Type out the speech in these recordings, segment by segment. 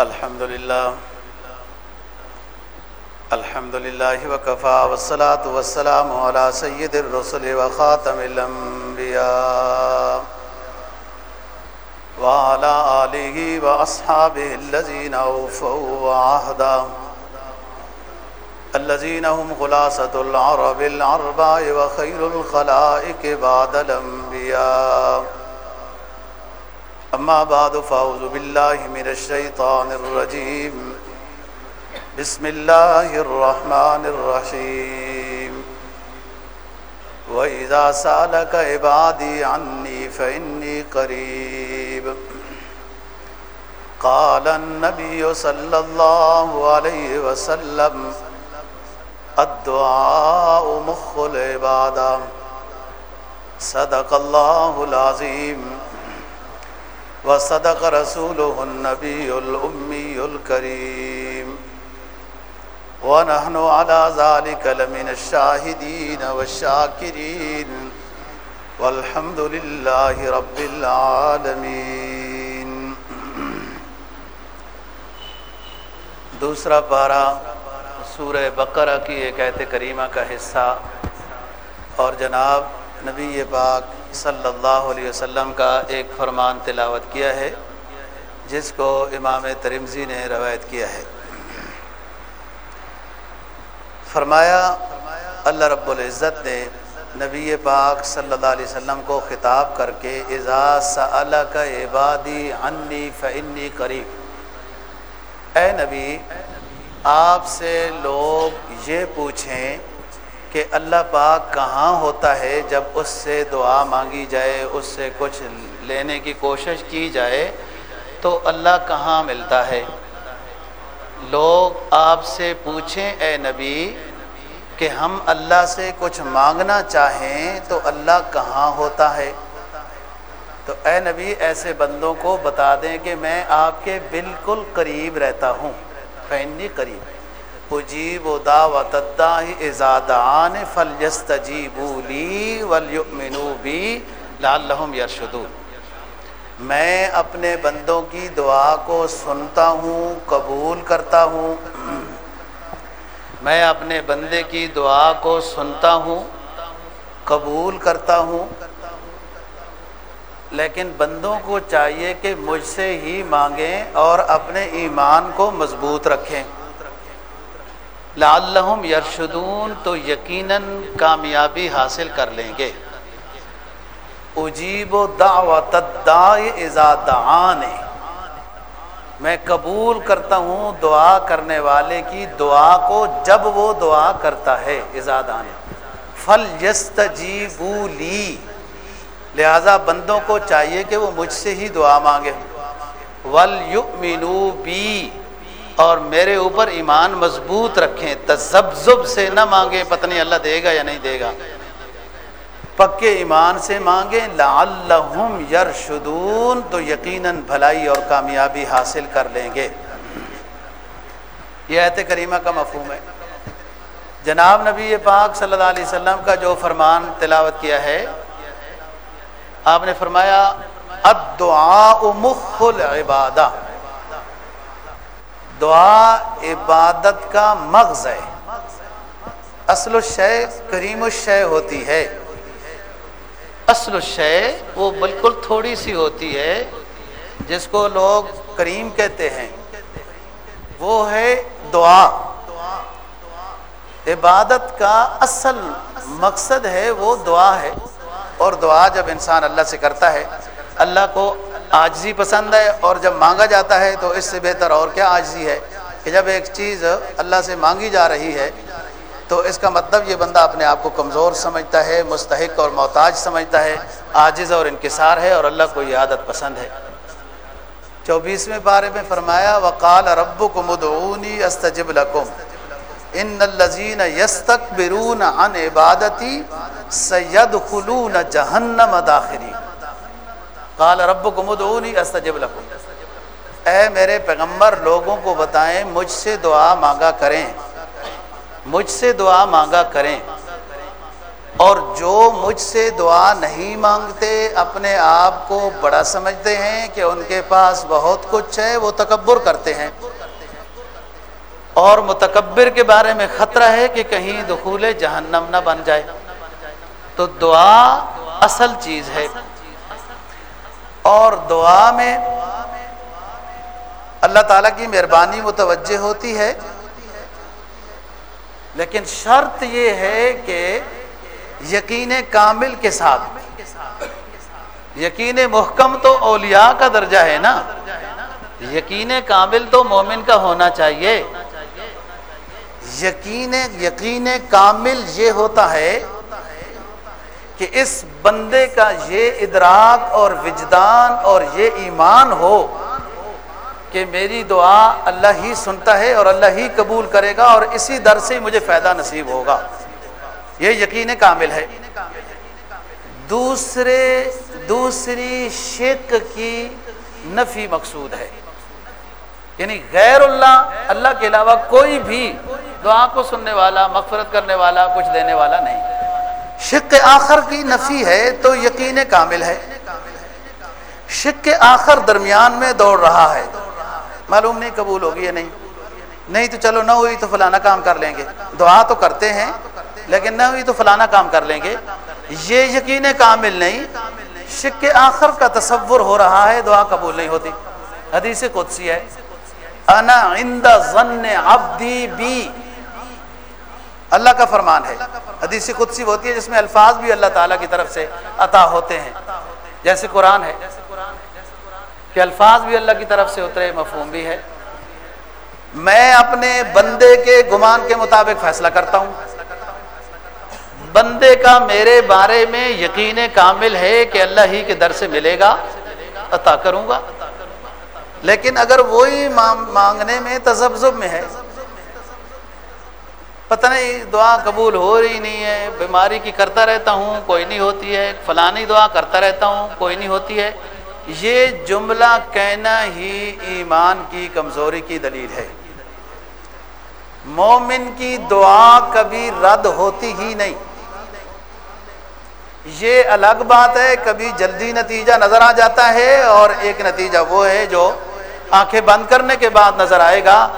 الحمد لله الحمد لله وكفى والصلاة والسلام على سيد الرسل وخاتم الأنبياء وعلى آله وأصحابه الذين أوفوا وعهدا الذين هم خلاصة العرب العرباء وخير الخلائق بعد الأنبياء أما بعد، فأعوذ بالله من الشيطان الرجيم. بسم الله الرحمن الرحيم. وإذا سألك عبادي عني فإني قريب. قال النبي صلى الله عليه وسلم، الدعاء مخ العبادة. صدق الله العظيم. وصدق رسوله النبي الأمي الكريم. ونحن على ذلك لمن الشاهدين والشاكرين. والحمد لله رب العالمين. دوسرا پارا سورہ بقرہ کی ایک ایت کریمہ کا حصہ. اور جناب نبی پاک صلی اللہ علیہ وسلم کا ایک فرمان تلاوت کیا ہے، جس کو امام ترمزی نے روایت کیا ہے۔ فرمایا، اللہ رب العزت نے نبی پاک صلی اللہ علیہ وسلم کو خطاب کر کے اعزاز کا عبادی عنی فنی قریب. اے نبی، آپ سے لوگ یہ پوچھیں کہ اللہ پاک کہاں ہوتا ہے جب اس سے دعا مانگی جائے، اس سے کچھ لینے کی کوشش کی جائے، تو اللہ کہاں ملتا ہے؟ لوگ آپ سے پوچھیں، اے نبی، کہ ہم اللہ سے کچھ مانگنا چاہیں تو اللہ کہاں ہوتا ہے؟ تو اے نبی، ایسے بندوں کو بتا دیں کہ میں آپ کے بالکل قریب رہتا ہوں فینی قریب۔ اجیب و دعوت ازادان فل یستجیبو لی ولیؤمنو بی لعلہم یرشدون۔ میں اپنے بندوں کی دعا کو سنتا ہوں، قبول کرتا ہوں۔ میں اپنے بندے کی دعا کو سنتا ہوں، قبول کرتا ہوں۔ لیکن بندوں کو چاہیے کہ مجھ سے ہی مانگیں اور اپنے ایمان کو مضبوط رکھیں۔ لعلہم یرشدون، تو یقیناً کامیابی حاصل کر لیں گے۔ اجیب و دعوت اذا دعان میں قبول کرتا ہوں دعا کرنے والے کی دعا کو جب وہ دعا کرتا ہے ازادان فل یست لی۔ لہذا بندوں کو چاہیے کہ وہ مجھ سے ہی دعا مانگے۔ Will be. اور میرے اوپر ایمان مضبوط رکھیں، تذبذب سے نہ مانگیں پتہ اللہ دے گا یا نہیں دے گا۔ پکے ایمان سے مانگیں، لعلہم یرشدون، تو یقیناً بھلائی اور کامیابی حاصل کر لیں گے۔ یہ ایت کریمہ کا مفہوم ہے۔ جناب نبی پاک صلی اللہ علیہ وسلم کا جو فرمان تلاوت کیا ہے، آپ نے فرمایا، الدعاء مخ العبادہ۔ دعا عبادت کا مغز ہے۔ اصل الشے کریم الشے ہوتی ہے۔ اصل الشے وہ بالکل تھوڑی سی ہوتی ہے، جس کو لوگ کریم کہتے ہیں۔ وہ ہے دعا۔ عبادت کا اصل مقصد ہے وہ دعا ہے۔ اور دعا جب انسان اللہ سے کرتا ہے، اللہ کو آجزی پسند ہے اور جب مانگا جاتا ہے تو اس سے بہتر اور کیا آجزی ہے کہ جب ایک چیز اللہ سے مانگی جا رہی ہے تو اس کا مطلب یہ بندہ اپنے آپ کو کمزور سمجھتا ہے، مستحق اور محتاج سمجھتا ہے، عاجز اور انکسار ہے اور اللہ کو یہ عادت پسند ہے۔ چوبیسویں پارے میں فرمایا، وقال رب کو مدعونی استجب لکم ان الزین یستک برون ان عبادتی سید خلون جہنم داخری قال رب کو مدعونی استجب لکم۔ اے میرے پیغمبر، لوگوں کو بتائیں، مجھ سے دعا مانگا کریں۔ مجھ سے دعا مانگا کریں۔ اور جو مجھ سے دعا نہیں مانگتے، اپنے آپ کو بڑا سمجھتے ہیں کہ ان کے پاس بہت کچھ ہے، وہ تکبر کرتے ہیں۔ اور متکبر کے بارے میں خطرہ ہے کہ کہیں دخول جہنم نہ بن جائے۔ تو دعا اصل چیز ہے۔ اور دعا میں اللہ تعالیٰ کی مہربانی متوجہ ہوتی ہے۔ لیکن شرط یہ ہے کہ یقین کامل کے ساتھ۔ یقین محکم تو اولیاء کا درجہ ہے نا۔ یقین کامل تو مومن کا ہونا چاہیے۔ یقین یقین کامل یہ ہوتا ہے کہ اس بندے کا یہ ادراک اور وجدان اور یہ ایمان ہو کہ میری دعا اللہ ہی سنتا ہے اور اللہ ہی قبول کرے گا اور اسی در سے مجھے فائدہ نصیب ہوگا۔ یہ یقین کامل ہے۔ دوسرے، دوسری شک کی نفی مقصود ہے۔ یعنی غیر اللہ اللہ کے علاوہ کوئی بھی دعا کو سننے والا، مغفرت کرنے والا، کچھ دینے والا نہیں۔ شک آخر کی نفی ہے تو یقین کامل ہے۔ شک آخر درمیان میں دوڑ رہا ہے۔ معلوم نہیں قبول ہوگی یا نہیں۔ نہیں تو چلو، نہ ہوئی تو فلانا کام کر لیں گے۔ دعا تو کرتے ہیں، لیکن نہ ہوئی تو فلانا کام کر لیں گے۔ یہ یقین کامل نہیں۔ شک آخر کا تصور ہو رہا ہے، دعا قبول نہیں ہوتی۔ حدیث قدسی ہے۔ انا عند ظن عبدی بی۔ اللہ کا فرمان ہے۔ حدیث قدسی ہوتی ہے جس میں الفاظ بھی اللہ تعالیٰ کی طرف سے عطا ہوتے ہیں۔ جیسے قرآن ہے۔ کہ الفاظ بھی اللہ کی طرف سے اترے، مفہوم بھی ہے۔ میں اپنے بندے کے گمان کے مطابق فیصلہ کرتا ہوں۔ بندے کا میرے بارے میں یقین کامل ہے کہ اللہ ہی کے در سے ملے گا، عطا کروں گا۔ لیکن اگر وہی مانگنے میں تذبذب میں ہے، پتہ نہیں، دعا قبول ہو رہی نہیں ہے، بیماری کی کرتا رہتا ہوں، کوئی نہیں ہوتی ہے، فلانی دعا کرتا رہتا ہوں، کوئی نہیں ہوتی ہے، یہ جملہ کہنا ہی ایمان کی کمزوری کی دلیل ہے۔ مومن کی دعا کبھی رد ہوتی ہی نہیں۔ یہ الگ بات ہے، کبھی جلدی نتیجہ نظر آ جاتا ہے اور ایک نتیجہ وہ ہے جو آنکھیں بند کرنے کے بعد نظر آئے گا،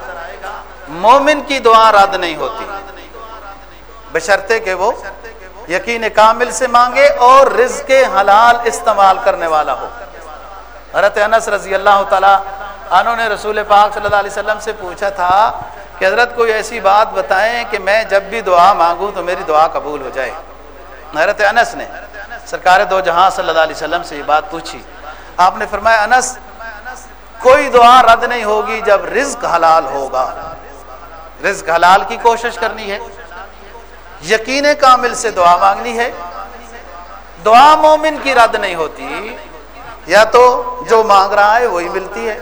مومن کی دعا رد نہیں ہوتی۔ بشرطے کہ وہ یقین کامل سے مانگے اور رزق حلال استعمال کرنے والا ہو۔ حضرت انس رضی اللہ تعالیٰ انہوں نے رسول پاک صلی اللہ علیہ وسلم سے پوچھا تھا کہ حضرت کوئی ایسی بات بتائیں کہ میں جب بھی دعا مانگوں تو میری دعا قبول ہو جائے۔ حضرت انس نے سرکار دو جہاں صلی اللہ علیہ وسلم سے یہ بات پوچھی۔ آپ نے فرمایا، انس کوئی دعا رد نہیں ہوگی جب رزق حلال ہوگا۔ رزق حلال کی کوشش کرنی ہے۔ یقین کامل سے دعا مانگنی ہے۔ دعا مومن کی رد نہیں ہوتی۔ یا تو جو مانگ رہا ہے وہی ملتی ہے۔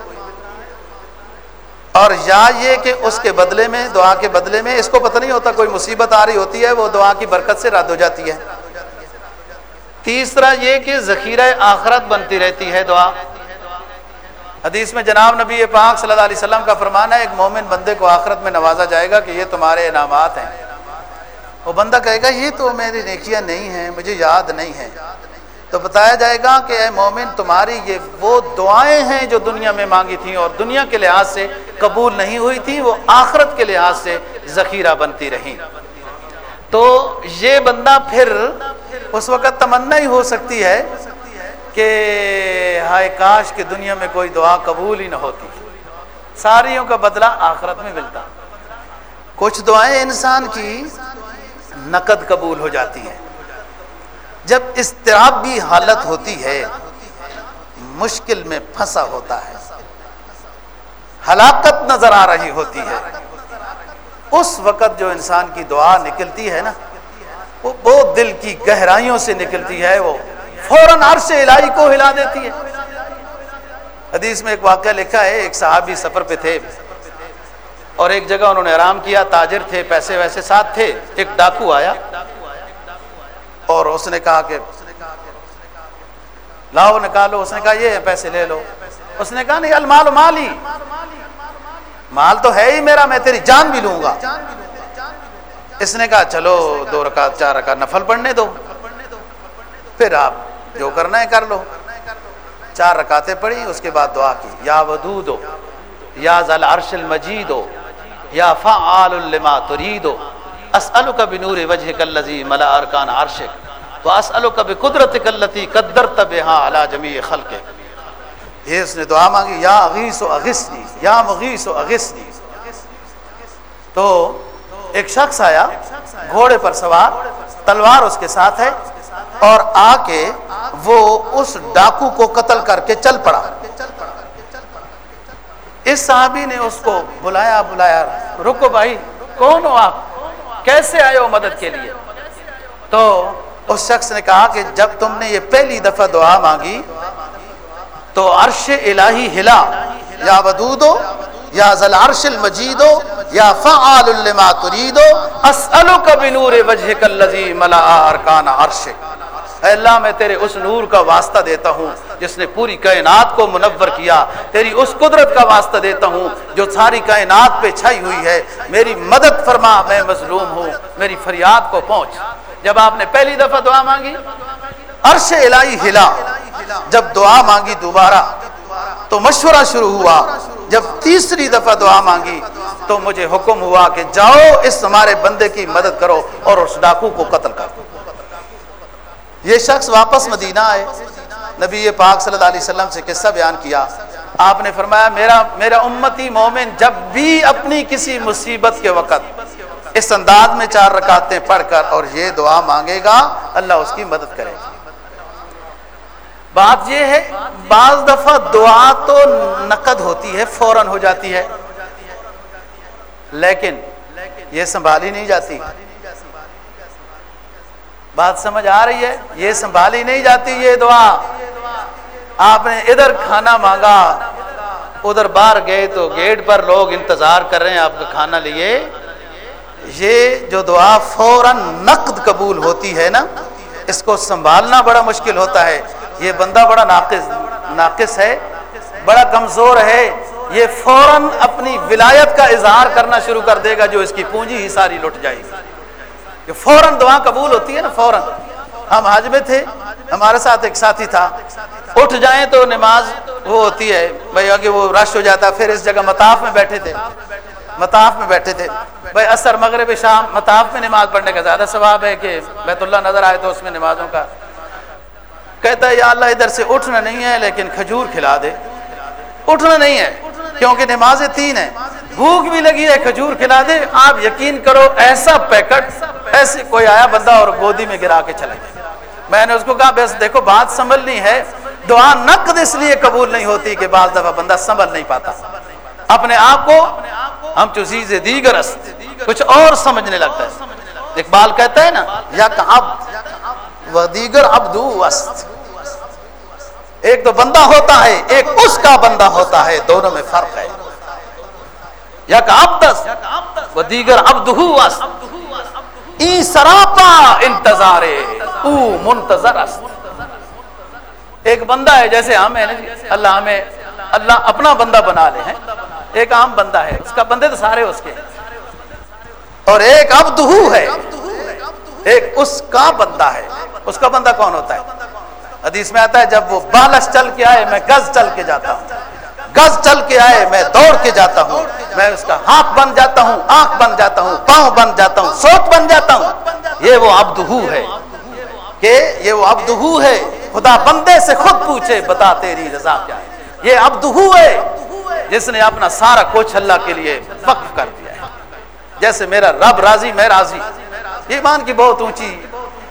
اور یا یہ کہ اس کے بدلے میں، دعا کے بدلے میں اس کو پتہ نہیں ہوتا، کوئی مصیبت آ رہی ہوتی ہے، وہ دعا کی برکت سے رد ہو جاتی ہے۔ تیسرا یہ کہ ذخیرہ آخرت بنتی رہتی ہے دعا۔ حدیث میں جناب نبی پاک صلی اللہ علیہ وسلم کا فرمان ہے، ایک مومن بندے کو آخرت میں نوازا جائے گا کہ یہ تمہارے انعامات ہیں۔ وہ بندہ کہے گا، یہ تو میری نیکیاں نہیں ہیں، مجھے یاد نہیں ہے تو بتایا جائے گا کہ اے مومن، تمہاری یہ وہ دعائیں ہیں جو دنیا میں مانگی تھیں اور دنیا کے لحاظ سے قبول نہیں ہوئی تھیں، وہ آخرت کے لحاظ سے ذخیرہ بنتی رہیں۔ تو یہ بندہ پھر اس وقت تمنا ہی ہو سکتی ہے کہ ہائے کاش کہ دنیا میں کوئی دعا قبول ہی نہ ہوتی۔ ساریوں کا بدلہ آخرت میں ملتا۔ کچھ دعائیں انسان کی نقد قبول ہو جاتی ہیں۔ جب استرابی حالت ہوتی ہے، مشکل میں پھنسا ہوتا ہے۔ ہلاکت نظر آ رہی ہوتی ہے۔ اس وقت جو انسان کی دعا نکلتی ہے نا، وہ بہت دل کی گہرائیوں سے نکلتی ہے، وہ فوراً عرش الہی کو ہلا دیتی ہے۔ حدیث میں ایک واقعہ لکھا ہے، ایک صحابی سفر پہ تھے اور ایک جگہ انہوں نے آرام کیا، تاجر تھے، پیسے ویسے ساتھ تھے، ایک ڈاکو آیا اور اس نے کہا کہ لاؤ، نکالو۔ اس نے کہا، یہ پیسے لے لو۔ اس نے کہا، نہیں، المال مال ہی مال تو ہے ہی میرا، میں تیری جان بھی لوں گا۔ اس نے کہا، چلو، دو رکعت، چار رکعت نفل پڑھنے دو۔ پھر آپ جو کرنا ہے کر لو۔ چار رکعتیں پڑھی، اس کے بعد دعا کی۔ یا ودود ہو یا ذل عرش المجید ہو یا فعال لما ترید ہو اسألک بنور وجهک الذی ملا ارکان عرشک۔ واسألک بقدرتک التي قدرت بها على جميع خلقک۔ یہ اس نے دعا مانگی، یا اغیث و اغثنی، یا مغیث و اغثنی۔ تو ایک شخص آیا، گھوڑے پر سوار، تلوار اس کے ساتھ ہے۔ اور آ کے وہ اس ڈاکو کو قتل کر کے چل پڑا۔ اس صحابی نے اس کو بلایا بلایا، رکو بھائی، کون ہو آپ؟ کیسے آئے ہو مدد کے لیے؟ تو اس شخص نے کہا کہ جب تم نے یہ پہلی دفعہ دعا مانگی تو عرش الہی ہلا، یا ودودو یا ذل عرش المجیدو یا فعال لما تریدو اسألک بنور وجہک اللذی ملا ارکان عرشک اے اللہ، میں تیرے اس نور کا واسطہ دیتا ہوں جس نے پوری کائنات کو منور کیا. تیری اس قدرت کا واسطہ دیتا ہوں جو ساری کائنات پہ چھائی ہوئی ہے. میری مدد فرما، میں مظلوم ہوں. میری فریاد کو پہنچ. جب آپ نے پہلی دفعہ دعا مانگی، عرش الہی ہلا. جب دعا مانگی دوبارہ تو مشورہ شروع ہوا۔ جب تیسری دفعہ دعا مانگی تو مجھے حکم ہوا کہ جاؤ، اس ہمارے بندے کی مدد کرو اور اس ڈاکو کو قتل کرو یہ شخص واپس مدینہ آئے۔ نبی پاک صلی اللہ علیہ وسلم سے قصہ بیان کیا۔ آپ نے فرمایا، میرا میرا امتی مومن جب بھی اپنی کسی مصیبت کے وقت اس انداز میں چار رکعتیں پڑھ کر اور یہ دعا مانگے گا، اللہ اس کی مدد کرے گا۔ بات یہ ہے، بعض دفعہ دعا تو نقد ہوتی ہے، فوراً ہو جاتی ہے، لیکن یہ سنبھالی نہیں جاتی۔ بات سمجھ آ رہی ہے، یہ سنبھالی نہیں جاتی یہ دعا۔ آپ نے ادھر کھانا مانگا، ادھر باہر گئے تو گیٹ پر لوگ انتظار کر رہے ہیں، آپ کا کھانا لیے۔ یہ جو دعا فوراً نقد قبول ہوتی ہے نا، اس کو سنبھالنا بڑا مشکل ہوتا ہے۔ یہ بندہ بڑا ناقص ناقص ہے، بڑا کمزور ہے۔ یہ فوراً اپنی ولایت کا اظہار کرنا شروع کر دے گا جو اس کی پونجی ہی ساری لٹ جائے گی۔ فوراً دعا قبول ہوتی ہے نا، فوراً۔ ہم حج میں تھے، ہمارے ساتھ ایک ساتھی تھا۔ اٹھ جائیں تو نماز وہ ہوتی ہے، بھائی آگے وہ رش ہو جاتا، پھر اس جگہ مطاف میں بیٹھے تھے۔ مطاف میں بیٹھے تھے۔ بھائی اثر مغرب شام مطاف میں نماز پڑھنے کا زیادہ ثواب ہے کہ بیت اللہ نظر آئے تو اس میں نمازوں کا کہتا ہے، یا اللہ، ادھر سے اٹھنا نہیں ہے، لیکن کھجور کھلا دے. اٹھنا نہیں ہے، کیونکہ نمازیں تین ہیں۔ بھوک بھی لگی ہے، کھجور کھلا دے۔ آپ یقین کرو، ایسا پیکٹ ایسے کوئی آیا بندہ اور گودی میں گرا کے چلے میں نے اس کو کہا، بس دیکھو، بات سنبھلنی ہے۔ دعا نقد اس لیے قبول نہیں ہوتی کہ بعض دفعہ بندہ سنبھل نہیں پاتا۔ اپنے آپ کو ہم چیز دیگر کچھ اور سمجھنے لگتا ہے۔ اقبال کہتا ہے نا، یا و دیگر ابدو است ایک تو بندہ ہوتا ہے، ایک اس کا بندہ ہوتا ہے، دونوں میں فرق ہے۔ یا و دیگر ابد ای سراپا انتظار او منتظر است۔ ایک بندہ ہے، جیسے ہمیں جی، اللہ ہمیں، اللہ اپنا بندہ بنا لے ہیں۔ ایک عام بندہ ہے، اس کا بندے تو سارے اس کے۔ اور ایک ابد ہے۔ ایک اس کا بندہ ہے۔ اس کا بندہ کون ہوتا ہے؟ حدیث میں آتا ہے، جب وہ بالش چل کے آئے، میں گز چل کے جاتا ہوں۔ گز چل کے آئے، میں دوڑ کے جاتا ہوں۔ میں اس کا ہاتھ بن جاتا ہوں، آنکھ بن جاتا ہوں، پاؤں بن جاتا ہوں سوچ بن جاتا ہوں۔ یہ وہ ابدہو ہے۔ کہ یہ وہ ابدہو ہے۔ خدا بندے سے خود پوچھے، بتا تیری رضا کیا ہے؟ یہ ابدہو ہے۔ جس نے اپنا سارا کچھ اللہ کے لیے وقف کر دیا ہے۔ جیسے میرا رب راضی، میں راضی۔ ایمان کی بہت اونچی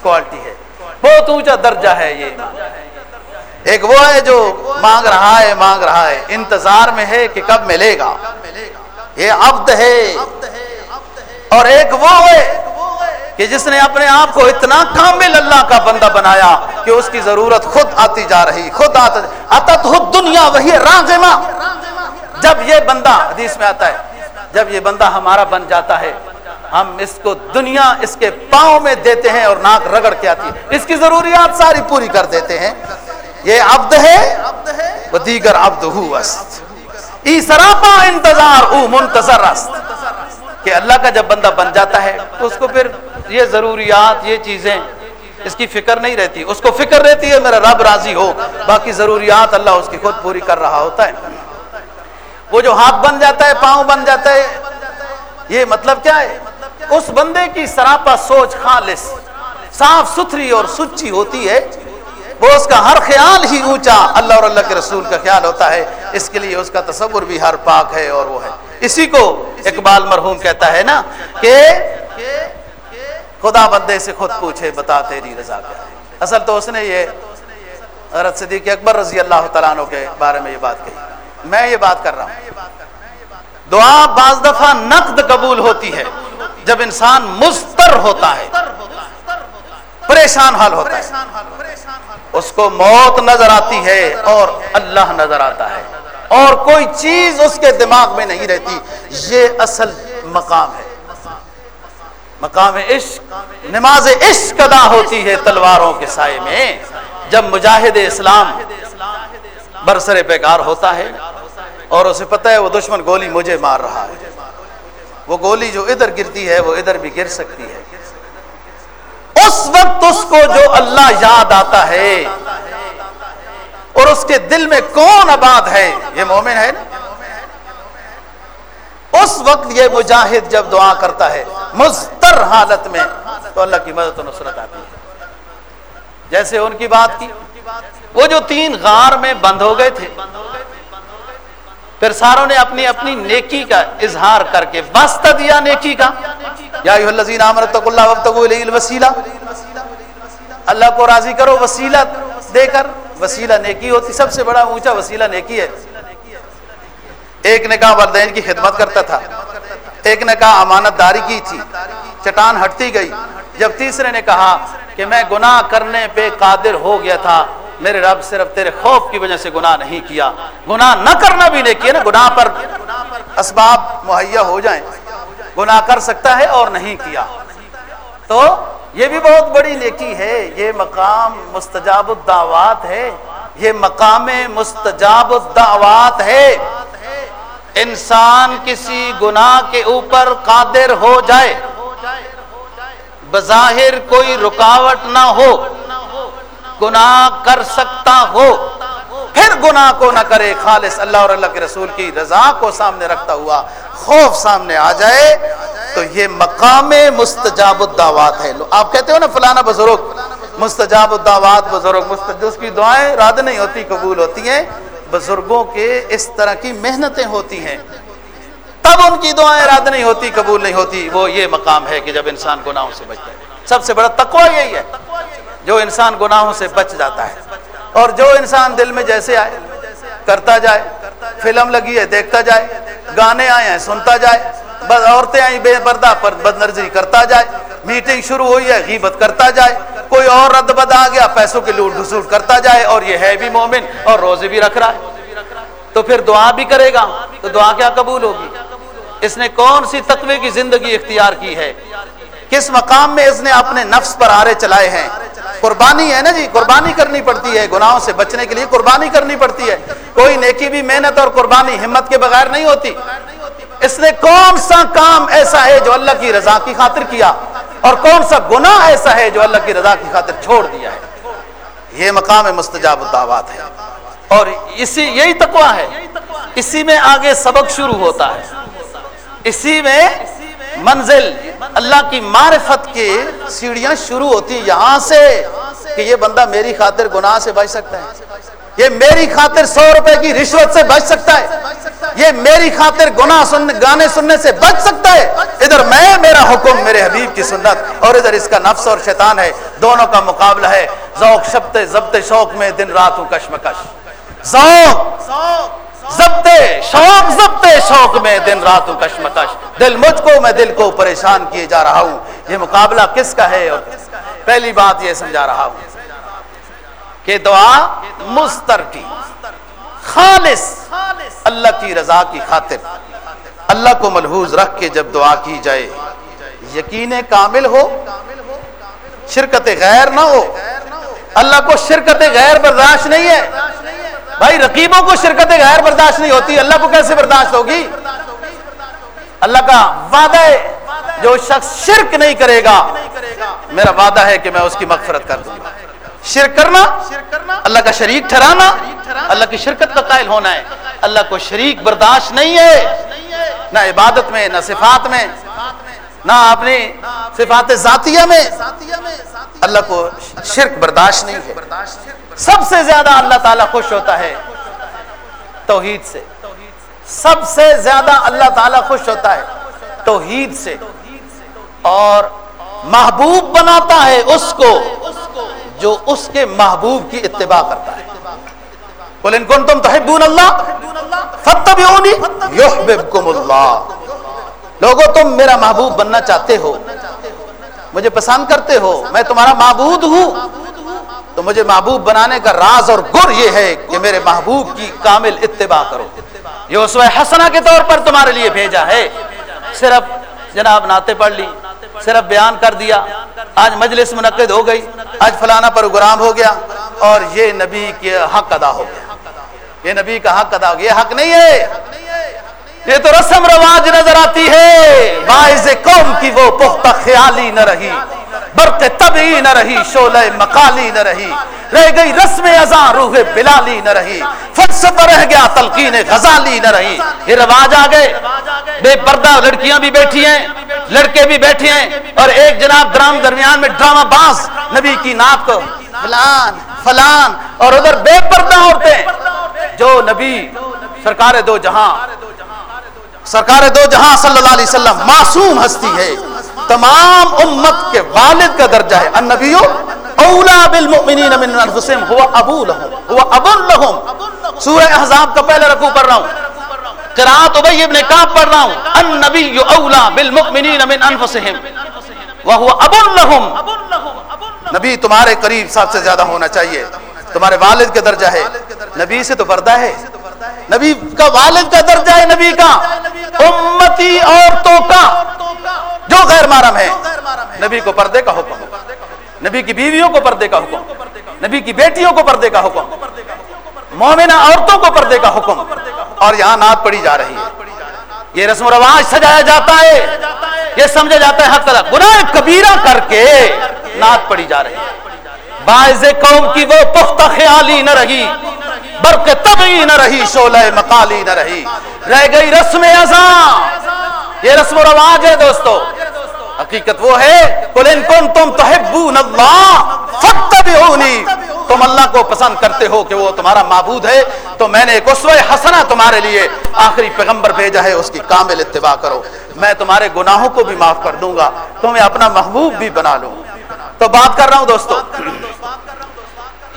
کوالٹی ہے۔ بہت اونچا درجہ ہے یہ۔ ایک وہ ہے جو مانگ رہا ہے، مانگ رہا ہے۔ انتظار میں ہے کہ کب ملے گا۔ یہ عبد ہے۔ اور ایک وہ ہے کہ جس نے اپنے آپ کو اتنا کامل اللہ کا بندہ بنایا کہ اس کی ضرورت خود آتی جا رہی، خود آتا تو دنیا، وہی راغمہ جب یہ بندہ، حدیث میں آتا ہے، جب یہ بندہ ہمارا بن جاتا ہے ہم اس کو دنیا اس کے پاؤں میں دیتے ہیں اور ناک رگڑ کے آتی ہے۔ اس کی ضروریات ساری پوری کر دیتے ہیں۔ یہ عبد ہے، وہ دیگر عبد ہو است۔ ای سراپا انتظار، او منتظر است۔ کہ اللہ کا جب بندہ بن جاتا ہے تو اس کو پھر یہ ضروریات، یہ چیزیں، اس کی فکر نہیں رہتی۔ اس کو فکر رہتی ہے، میرا رب راضی ہو۔ باقی ضروریات اللہ اس کی خود پوری کر رہا ہوتا ہے۔ وہ جو ہاتھ بن جاتا ہے، پاؤں بن جاتا ہے، یہ مطلب کیا ہے؟ اس بندے کی سراپا سوچ خالص، صاف ستھری اور سچی ہوتی ہے۔ وہ اس کا ہر خیال ہی اونچا، اللہ اور اللہ کے رسول کا خیال ہوتا ہے۔ اس کے لیے اس کا تصور بھی ہر پاک ہے اور وہ ہے۔ اسی کو اقبال مرحوم کہتا ہے نا کہ خدا بندے سے خود پوچھے، بتا تیری رضا کیا ہے۔ اصل تو اس نے یہ حضرت صدیق اکبر رضی اللہ تعالیٰ عنہ کے بارے میں یہ بات کہی۔ میں یہ بات کر رہا ہوں۔ دعا بعض دفعہ نقد قبول ہوتی ہے۔ جب انسان مستر ہوتا ہے، پریشان حال ہوتا ہے۔ اس کو موت نظر آتی ہے اور اللہ نظر آتا ہے۔ اور کوئی چیز اس کے دماغ میں نہیں رہتی۔ یہ اصل مقام ہے۔ مقام عشق، نماز عشق ادا ہوتی ہے تلواروں کے سائے میں۔ جب مجاہد اسلام برسر بیکار ہوتا ہے اور اسے پتہ ہے وہ دشمن گولی مجھے مار رہا ہے۔ وہ گولی جو ادھر گرتی ہے وہ ادھر بھی گر سکتی ہے۔ اس وقت اس کو جو اللہ یاد آتا ہے اور اس کے دل میں کون آباد ہے، یہ مومن ہے نا؟ اس وقت یہ مجاہد جب دعا کرتا ہے مستر حالت میں، تو اللہ کی مدد و نصرت آتی ہے۔ جیسے ان کی بات کی، وہ جو تین غار میں بند ہو گئے تھے پھر ساروں نے اپنی اپنی نیکی کا اظہار کر کے، واسطہ دیا نیکی کا۔ یا الوسیلہ۔ اللہ کو راضی کرو، وسیلہ دے کر۔ وسیلہ نیکی ہوتی، سب سے بڑا اونچا وسیلہ نیکی ہے۔ ایک نے کہا والدین کی خدمت کرتا تھا۔ ایک نے کہا امانت داری کی تھی۔ چٹان ہٹتی گئی۔ جب تیسرے نے کہا کہ میں گناہ کرنے پہ قادر ہو گیا تھا میرے رب صرف تیرے خوف کی وجہ سے گناہ نہیں کیا۔ گناہ نہ کرنا بھی نہیں کیا نا گناہ پر اسباب مہیا ہو جائیں۔ گناہ کر سکتا ہے اور نہیں کیا۔ تو یہ بھی بہت بڑی نیکی ہے۔ یہ مقام مستجاب الدعوات ہے۔ یہ مقام مستجاب الدعوات ہے۔ انسان کسی گناہ کے اوپر قادر ہو جائے۔ بظاہر کوئی رکاوٹ نہ ہو۔ گناہ کر سکتا ہو۔ پھر گناہ کو نہ کرے خالص اللہ اور اللہ کے رسول کی رضا کو سامنے رکھتا ہوا خوف سامنے آ جائے تو یہ مقام مستجاب الدعوات ہے۔ آپ کہتے ہو نا فلانا بزرگ، مستجاب الدعوات بزرگ جس کی دعائیں راد نہیں ہوتی، قبول ہوتی ہیں۔ بزرگوں کے اس طرح کی محنتیں ہوتی ہیں۔ تب ان کی دعائیں راد نہیں ہوتی، قبول نہیں ہوتی۔ وہ یہ مقام ہے کہ جب انسان گناہوں سے بچتا ہے۔ سب سے بڑا تقوی یہی ہے۔ جو انسان گناہوں سے بچ جاتا ہے اور جو انسان دل میں جیسے آئے، کرتا جائے، فلم لگی ہے، دیکھتا جائے، گانے آئے ہیں، سنتا جائے، بس عورتیں آئی بے پردہ پر بد نرزی کرتا جائے میٹنگ شروع ہوئی ہے، غیبت کرتا جائے، کوئی اور رد بد آ گیا، پیسوں کی لوٹ گھسوٹ کرتا جائے، اور یہ ہے بھی مومن، اور روزے بھی رکھ رہا ہے۔ تو پھر دعا بھی کرے گا، تو دعا کیا قبول ہوگی؟ اس نے کون سی تقوی کی زندگی اختیار کی ہے؟ کس مقام میں اس نے اپنے نفس پر آرے چلائے ہیں؟ قربانی ہے نا جی؟ قربانی کرنی پڑتی ہے، گناہوں سے بچنے کے لیے قربانی کرنی پڑتی ہے۔ کوئی نیکی بھی محنت اور قربانی ہمت کے بغیر نہیں ہوتی۔ اس نے کون سا کام ایسا ہے جو اللہ کی رضا کی خاطر کیا؟ اور کون سا گناہ ایسا ہے جو اللہ کی رضا کی خاطر چھوڑ دیا ہے؟ یہ مقام مستجاب الدعوات ہے۔ اور اسی، یہی تقوا ہے۔ اسی میں آگے سبق شروع ہوتا ہے۔ اسی میں منزل، اللہ کی معرفت کی سیڑھیاں شروع ہوتی یہاں سے کہ یہ بندہ میری خاطر گناہ سے بچ سکتا ہے۔ یہ میری خاطر سو روپے کی رشوت سے بچ سکتا ہے۔ یہ میری خاطر گناہ سن، گانے سننے سے بچ سکتا ہے۔ ادھر میں، میرا حکم، میرے حبیب کی سنت۔ اور ادھر اس کا نفس اور شیطان ہے۔ دونوں کا مقابلہ ہے۔ ذوق، شبت، ضبط، شوق میں دن رات ہوں کشمکش۔ ذوق! ضبط شوق ضبط شوق میں دن رات کشمکش دل مجھ کو، میں دل کو پریشان کیے جا رہا ہوں۔ یہ مقابلہ کس کا ہے اور پہلی بات یہ سمجھا رہا ہوں کہ دعا مستر کی خالص، اللہ کی رضا کی خاطر۔ اللہ کو ملحوظ رکھ کے جب دعا کی جائے، یقین کامل ہو، شرکت غیر نہ ہو۔ اللہ کو شرکت غیر برداشت نہیں ہے۔ بھائی رقیبوں کو شرکت غیر برداشت نہیں ہوتی، اللہ کو کیسے برداشت ہوگی؟ اللہ کا وعدہ ہے جو شخص شرک نہیں کرے گا، میرا وعدہ ہے کہ میں اس کی مغفرت کر دوں گا۔ شرک کرنا، اللہ کا شریک ٹھہرانا، اللہ کی شرکت کا قائل ہونا ہے۔ اللہ کو شریک برداشت نہیں ہے، نہ عبادت میں، نہ صفات میں، نہ اپنی صفات ذاتیہ میں۔ اللہ کو شرک برداشت نہیں ہے۔ سب سے زیادہ اللہ تعالیٰ خوش ہوتا ہے توحید سے۔ سب سے زیادہ اللہ تعالیٰ خوش ہوتا ہے توحید سے۔ اور محبوب بناتا ہے اس کو جو اس کے محبوب کی اتباع کرتا ہے۔ ان کن تم تحبون اللہ فتبعونی یحببکم اللہ لوگو، تم میرا محبوب بننا چاہتے ہو۔ مجھے پسند کرتے ہو۔ میں تمہارا معبود ہوں۔ تو مجھے محبوب بنانے کا راز اور گر یہ ہے کہ میرے محبوب کی کامل اتباع کرو۔ یہ اس حسنہ کے طور پر تمہارے لیے بھیجا ہے۔ صرف جناب ناتے پڑھ لی، صرف بیان کر دیا۔ آج مجلس منعقد ہو گئی، آج فلانا پروگرام ہو گیا اور یہ نبی کے حق ادا ہو گیا۔ یہ نبی کا حق ادا ہو گیا یہ حق نہیں ہے۔ یہ تو رسم رواج نظر آتی ہے۔ باعث قوم کی وہ پختہ خیالی نہ رہی۔ برق تبھی نہ رہی شولہ مقالی نہ رہی۔ رہ گئی رسم ازاں، روح بلالی نہ رہی۔ فلسفہ رہ گیا، تلقین غزالی نہ رہی۔ یہ رواج آ گئے۔ بے پردہ لڑکیاں بھی بیٹھی ہیں، لڑکے بھی بیٹھے ہیں۔ اور ایک جناب درام درمیان میں ڈرامہ باز، نبی کی نات کو۔ فلان فلان۔ اور ادھر بے پردہ عورتیں، جو نبی، سرکار دو جہاں۔ سرکار دو جہاں صلی اللہ علیہ وسلم، معصوم ہستی ہے۔ تمام امت کے والد کا درجہ ہے۔ النبیو اولا بالمؤمنین من انفسهم، هو ابو لهم، هو ابو لهم۔ سورہ احزاب کا پہلے رکوع پڑھ رہا ہوں۔ قرات ابی ابن کعب پڑھ رہا ہوں۔ النبی اولا بالمؤمنین من انفسهم، وهو ابو لهم۔ نبی، تمہارے قریب سب سے زیادہ ہونا چاہیے۔ تمہارے والد کا درجہ ہے۔ نبی سے تو پردہ ہے۔ نبی کا والد کا درجہ ہے نبی کا۔ امتی عورتوں کا۔ جو غیر محرم ہے۔ نبی کو پردے کا حکم۔ نبی کی بیویوں کو پردے کا حکم۔ نبی کی بیٹیوں کو پردے کا حکم۔ مومنہ عورتوں کو پردے کا حکم۔ اور یہاں نعت پڑی جا رہی ہے۔ یہ رسم و رواج سجایا جاتا ہے۔ یہ سمجھا جاتا ہے حق گناہ کبیرہ کر کے نعت پڑی جا رہی ہے۔ باعث قوم کی وہ پختہ خیالی نہ رہی۔ برق تبھی نہ رہی شولہ مقالی نہ رہی۔ رہ گئی رسم ازاں یہ رسم و رواج ہے دوستو۔ حقیقت وہ ہے کل ان کن تم تحبون اللہ فتبعونی تم اللہ کو پسند کرتے ہو کہ وہ تمہارا معبود ہے۔ تو میں نے ایک اسوہ حسنہ تمہارے لیے آخری پیغمبر بھیجا ہے، اس کی کامل اتباع کرو۔ میں تمہارے گناہوں کو بھی معاف کر دوں گا، تمہیں اپنا محبوب بھی بنا لوں۔ تو بات کر رہا ہوں دوستو۔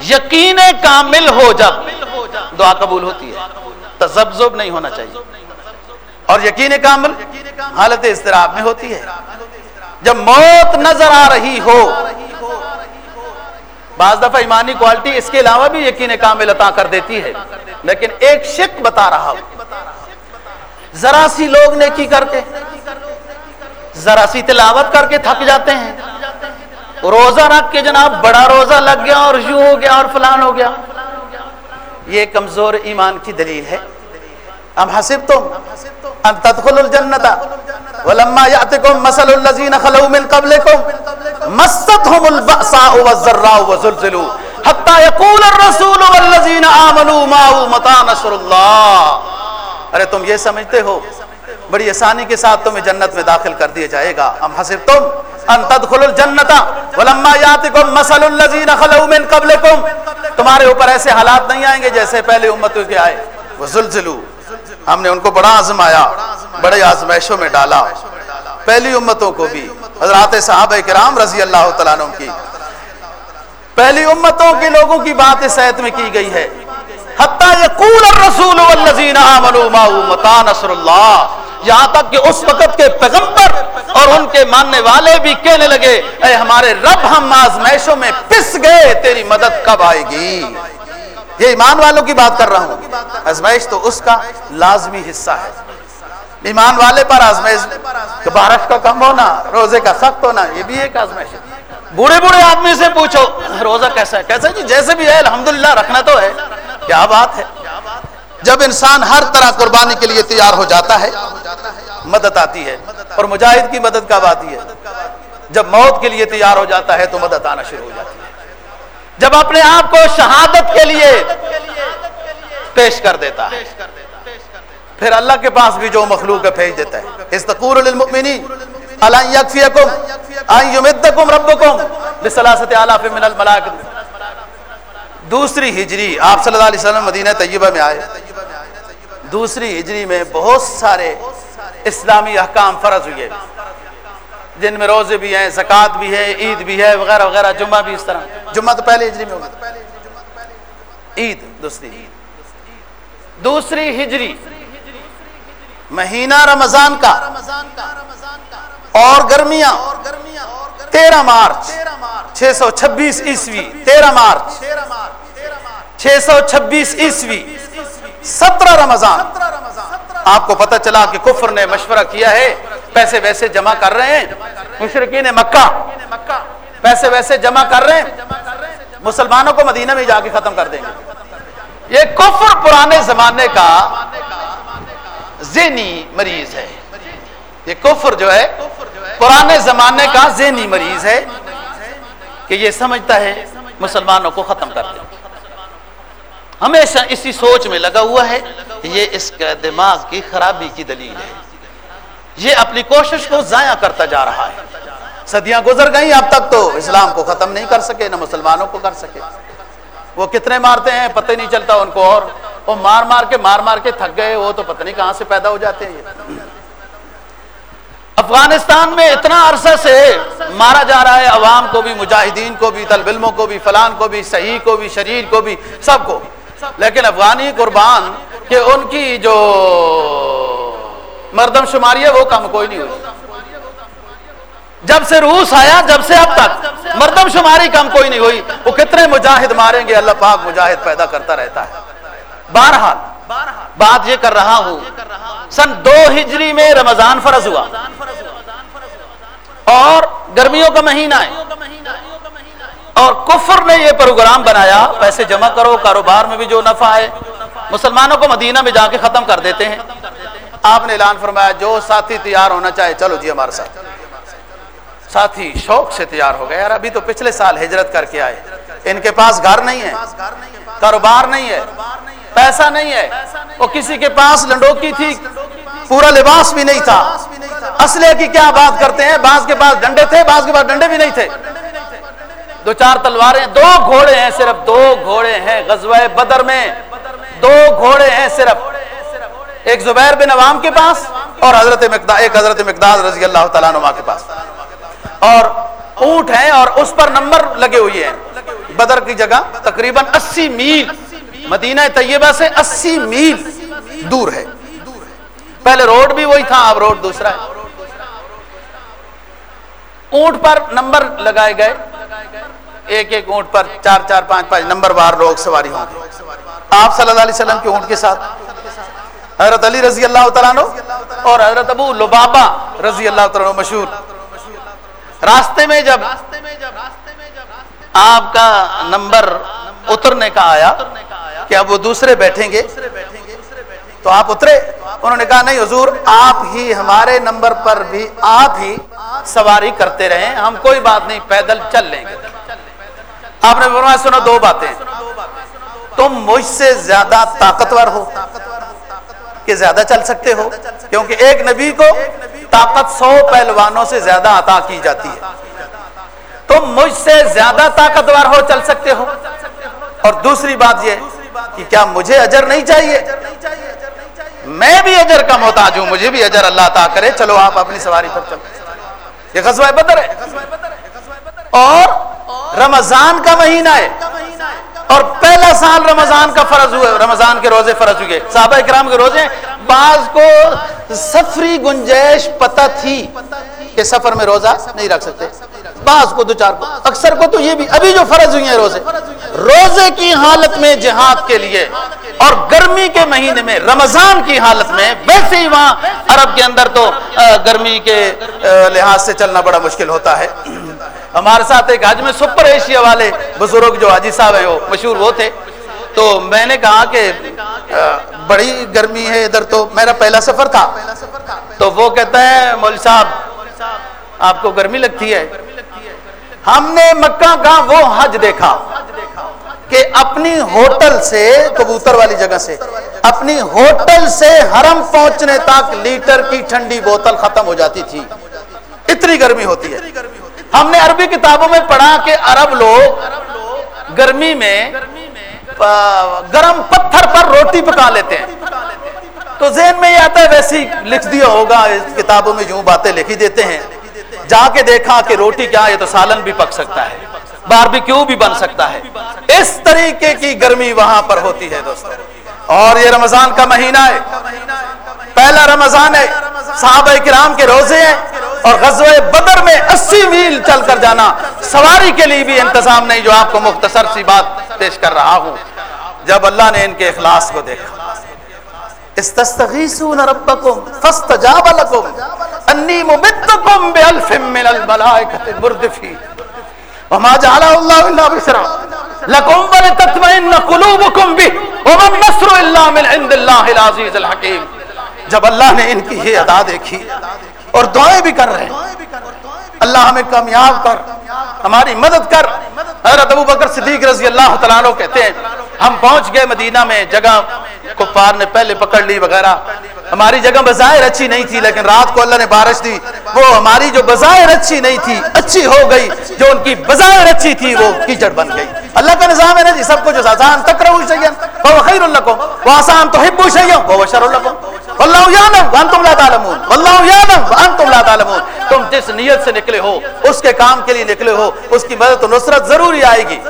یقین کامل ہو جب دعا قبول ہوتی ہے۔ تزبزب نہیں ہونا چاہیے۔ اور یقین کامل حالت اضطراب میں ہوتی ہے۔ جب موت نظر آ رہی ہو، بعض دفعہ ایمانی کوالٹی اس کے علاوہ بھی یقین کامل عطا کر دیتی ہے۔ لیکن ایک شک بتا رہا ہوں ذرا سی لوگ نیکی کر کے ذرا سی تلاوت کر کے تھک جاتے ہیں۔ روزہ رکھ کے جناب، بڑا روزہ لگ گیا اور یوں ہو گیا اور فلان ہو گیا۔ یہ کمزور ایمان کی دلیل ہے۔ ام حسب تم ان تدخل الجنت ولما یاتکم مثل الذین خلو من قبلکم مستهم البأساء والضراء وزلزلوا حتى يقول الرسول والذین آمنوا معه متى نصر الله۔ ارے تم یہ سمجھتے ہو بڑی آسانی کے ساتھ تمہیں جنت میں داخل کر دیا جائے گا۔ ام حسب تم ان تدخل الجنت ولما یاتکم مثل الذین خلو من قبلکم تمہارے اوپر ایسے حالات نہیں آئیں گے جیسے پہلے امتوں کے آئے۔ وزلزلوا ہم نے ان کو بڑا آزمایا، بڑے آزمائشوں میں ڈالا۔ پہلی امتوں کو بھی، حضرات صحابہ کرام رضی اللہ تعالیٰ عنہ کی۔ پہلی امتوں کے لوگوں کی بات اس آیت میں کی گئی ہے۔ حتیٰ یقول الرسول والذین آمنوا معه متا نصر اللہ۔ یہاں تک کہ اس وقت کے پیغمبر اور ان کے ماننے والے بھی کہنے لگے، اے ہمارے رب، ہم آزمائشوں میں پس گئے، تیری مدد کب آئے گی؟ یہ ایمان والوں کی بات کر رہا ہوں۔ آزمائش تو اس کا لازمی حصہ ہے۔ ایمان والے پر آزمائش بارش کا کم ہونا، روزے کا سخت ہونا، یہ بھی ایک آزمائش ہے۔ بوڑھے بوڑھے آدمی سے پوچھو، روزہ کیسا ہے؟ کیسا جی جیسے بھی ہے، الحمدللہ، رکھنا تو ہے۔ کیا بات ہے؟ جب انسان ہر طرح قربانی کے لیے تیار ہو جاتا ہے، مدد آتی ہے، اور مجاہد کی مدد کب آتی ہے، جب موت کے لیے تیار ہو جاتا ہے تو مدد آنا شروع ہو جاتی ہے۔ جب اپنے آپ کو شہادت کے لیے پیش کر دیتا ہے، پھر اللہ کے پاس بھی جو مخلوق ہے بھیج دیتا ہے۔ استقور للمؤمنین، الا یکفیکم، ان یمدکم ربکم بثلاثه الاف من الملائکۃ دوسری ہجری آپ صلی اللہ علیہ وسلم مدینہ طیبہ میں آئے۔ دوسری ہجری میں بہت سارے اسلامی احکام فرض ہوئے۔ جن میں روزے بھی ہیں زکوٰۃ بھی ہے عید بھی ہے وغیرہ وغیرہ جمعہ بھی اس طرح۔ جمعہ تو پہلے ہجری میں ہوگا۔ عید دوسری۔ دوسری ہجری۔ مہینہ رمضان کا۔ اور گرمیاں۔ تیرہ مارچ۔ چھ سو چھبیس عیسوی۔ تیرہ مارچ۔ چھ سو چھبیس عیسوی، سترہ رمضان۔ آپ کو پتہ چلا کہ کفر نے مشورہ کیا ہے، پیسے ویسے جمع کر رہے ہیں۔ مشرقین مکہ، پیسے ویسے جمع کر رہے ہیں۔ مسلمانوں کو مدینہ میں جا کے ختم کر دیں گے۔ یہ کفر پرانے زمانے کا ذہنی مریض ہے۔ یہ کفر جو ہے، پرانے زمانے کا ذہنی مریض ہے کہ یہ سمجھتا ہے مسلمانوں کو ختم کر دیں۔ ہمیشہ اسی سوچ میں لگا ہوا ہے یہ اس دماغ کی خرابی کی دلیل ہے۔ یہ اپنی کوشش کو ضائع کرتا جا رہا ہے۔ صدیاں گزر گئی اب تک تو اسلام کو ختم نہیں کر سکے، نہ مسلمانوں کو کر سکے۔ وہ کتنے مارتے ہیں پتہ نہیں چلتا ان کو اور وہ مار مار کے مار مار کے تھک گئے، وہ تو پتہ نہیں کہاں سے پیدا ہو جاتے ہیں۔ افغانستان میں اتنا عرصہ سے مارا جا رہا ہے، عوام کو بھی، مجاہدین کو بھی، طلب علموں کو بھی، فلان کو بھی، صحیح کو بھی، شریر کو بھی، سب کو۔ لیکن افغانی قربان کہ ان کی جو مردم شماری ہے وہ کم کوئی نہیں ہوئی۔ جب سے روس آیا، جب سے اب تک مردم شماری کم کوئی نہیں ہوئی۔ وہ کتنے مجاہد ماریں گے، اللہ پاک مجاہد پیدا کرتا رہتا ہے۔ بہرحال، بات یہ کر رہا ہوں، سن دو ہجری میں رمضان فرض ہوا۔ اور گرمیوں کا مہینہ ہے۔ اور کفر نے یہ پروگرام بنایا، پیسے جمع کرو، کاروبار میں بھی جو نفع ہے، مسلمانوں کو مدینہ میں جا کے ختم کر دیتے ہیں۔ آپ نے اعلان فرمایا، جو ساتھی تیار ہونا چاہے، چلو جی ہمارے ساتھ۔ ساتھی شوق سے تیار ہو گئے، یار ابھی تو پچھلے سال ہجرت کر کے آئے۔ ان کے پاس گھر نہیں ہے، کاروبار نہیں ہے، پیسہ نہیں ہے۔ وہ کسی کے پاس لنڈوکی تھی، پورا لباس بھی نہیں تھا۔ اسلحے کی کیا بات کرتے ہیں؟ بعض کے پاس ڈنڈے تھے، بعض کے پاس ڈنڈے بھی نہیں تھے۔ دو چار تلواریں، دو گھوڑے ہیں صرف، دو گھوڑے ہیں غزوہ بدر میں۔ دو گھوڑے ہیں صرف۔ ایک زبیر بن عوام کے پاس اور حضرت مقداد، ایک حضرت مقداد رضی اللہ تعالیٰ نما کے پاس۔ اور اونٹ ہیں اور اس پر نمبر لگے ہوئے ہیں۔ بدر کی جگہ تقریباً اسی میل، مدینہ طیبہ سے اسی میل دور ہے۔ پہلے روڈ بھی وہی تھا، اب روڈ دوسرا ہے۔ اونٹ پر نمبر لگائے گئے۔ ایک ایک اونٹ پر چار چار پانچ پانچ نمبر بار لوگ سواری ہوں گے۔ آپ صلی اللہ علیہ وسلم کے اونٹ کے ساتھ۔ حضرت علی رضی اللہ تعالیٰ اور حضرت ابو لبابا رضی اللہ تعالیٰ مشہور۔ راستے میں جب آپ کا نمبر اترنے کا آیا کہ اب وہ دوسرے بیٹھیں گے، تو آپ اترے۔ انہوں نے کہا، نہیں حضور، آپ ہی ہمارے نمبر پر بھی آپ ہی سواری کرتے رہیں، ہم کوئی بات نہیں، پیدل چل لیں گے۔ آپ نے فرمایا، سنو دو باتیں۔ تم مجھ سے زیادہ طاقتور ہو کہ زیادہ چل سکتے ہو، کیونکہ ایک نبی کو طاقت سو پہلوانوں سے زیادہ عطا کی جاتی ہے۔ تم مجھ سے زیادہ طاقتور ہو، چل سکتے ہو۔ اور دوسری بات یہ کہ کیا مجھے اجر نہیں چاہیے؟ میں بھی اجر کا محتاج ہوں، مجھے بھی اجر اللہ عطا کرے۔ چلو، آپ اپنی سواری پر چلو۔ یہ غزوہ بدر ہے۔ رمضان کا مہینہ ہے۔ اور پہلا سال رمضان کا فرض ہوئے رمضان کے روزے فرض ہوئے۔ صحابہ اکرام کے روزے، بعض کو سفری گنجائش پتہ تھی کہ سفر میں روزہ نہیں رکھ سکتے۔ بعض کو، دو چار کو۔ اکثر کو تو یہ بھی، ابھی جو فرض ہوئی ہیں روزے۔ روزے کی حالت میں جہاد کے لیے اور گرمی کے مہینے میں، رمضان کی حالت میں، ویسے ہی وہاں عرب کے اندر تو گرمی کے لحاظ سے چلنا بڑا مشکل ہوتا ہے۔ ہمارے ساتھ ایک حج میں سپر ایشیا والے بزرگ جو حاجی صاحب ہیں، وہ مشہور وہ تھے۔ تو میں نے کہا کہ بڑی گرمی ہے ادھر تو، میرا پہلا سفر تھا۔ تو وہ کہتا ہے مول صاحب، آپ کو گرمی لگتی ہے۔ ہم نے مکہ کا وہ حج دیکھا کہ اپنی ہوٹل سے کبوتر والی جگہ سے، اپنی ہوٹل سے حرم پہنچنے تک لیٹر کی ٹھنڈی بوتل ختم ہو جاتی تھی۔ اتنی گرمی ہوتی ہے۔ ہم نے عربی کتابوں میں پڑھا کہ عرب لوگ گرمی میں گرم پتھر پر روٹی پکا لیتے ہیں۔ تو ذہن میں یہ آتا ہے ویسی لکھ دیا ہوگا کتابوں میں یوں باتیں لکھی دیتے ہیں۔ جا کے دیکھا کہ روٹی کیا یہ تو سالن بھی پک سکتا ہے باربی کیوں بھی بن سکتا ہے۔ اس طریقے کی گرمی وہاں پر ہوتی ہے دوستوں اور یہ رمضان کا مہینہ ہے۔ پہلا رمضان ہے، صحابہ کرام کے روزے ہیں۔ اور غزوہ بدر میں اسی میل چل کر جانا سواری کے لیے بھی انتظام نہیں جو آپ کو مختصر سی بات پیش کر رہا ہوں۔ جب اللہ نے ان کے اخلاص کو دیکھا، استستغیثون ربکم فاستجاب لکم انی ممدکم بالف من الملائکۃ مردفین۔ وما جعل الله الا بشرا۔ لكم ولتطمئن قلوبكم به وما النصر الا من عند الله العزيز الحكيم جب اللہ نے ان کی یہ ادا دیکھی اور دعائیں بھی کر رہے ہیں۔ اللہ ہمیں کامیاب کر، ہماری مدد کر۔ حضرت ابو بکر صدیق رضی اللہ تعالیٰ کہتے ہیں، ہم پہنچ گئے مدینہ میں، جگہ کفار نے پہلے پکڑ لی وغیرہ۔ ہماری جگہ بظاہر اچھی نہیں تھی، لیکن رات کو اللہ نے بارش دی۔ وہ ہماری جو بظاہر اچھی نہیں تھی، اچھی ہو گئی۔ جو ان کی بظاہر اچھی تھی، وہ کیچڑ بن گئی۔ اللہ کا نظام ہے نا جی سب کچھ آسان تک رہو شیئن وہ خیر اللہ کو وہ آسان تو ہبو شیئن وہ شر اللہ کو واللہ یعلم وانتم لا تعلمون. واللہ یعلم وانتم لا تعلمون. تم جس نیت سے نکلے ہو، اس کے کام کے لیے نکلے ہو، اس کی مدد و نصرت ضروری آئے گی۔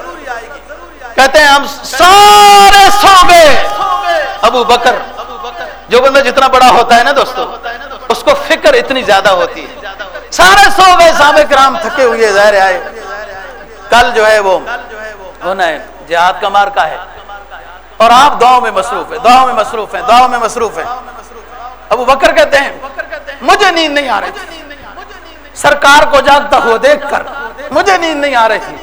کہتے ہیں ہم سارے سو گئے ابو بکر، جو بندہ جتنا بڑا ہوتا ہے نا دوستو، اس کو فکر اتنی زیادہ ہوتی ہے۔ سارے سو گئے صحابہ کرام تھکے ہوئے، ظاہر آئے۔ کل جو ہے وہ ہونا ہے جہاد کا مارکا ہے۔ اور آپ دعاؤں میں مصروف ہیں، دعاؤں میں مصروف ہیں، دعاؤں میں مصروف ہیں۔ ابو بکر کہتے ہیں، مجھے نیند نہیں آ رہی تھی۔ سرکار کو جاگتا ہوا دیکھ کر مجھے نیند نہیں آ رہی تھی۔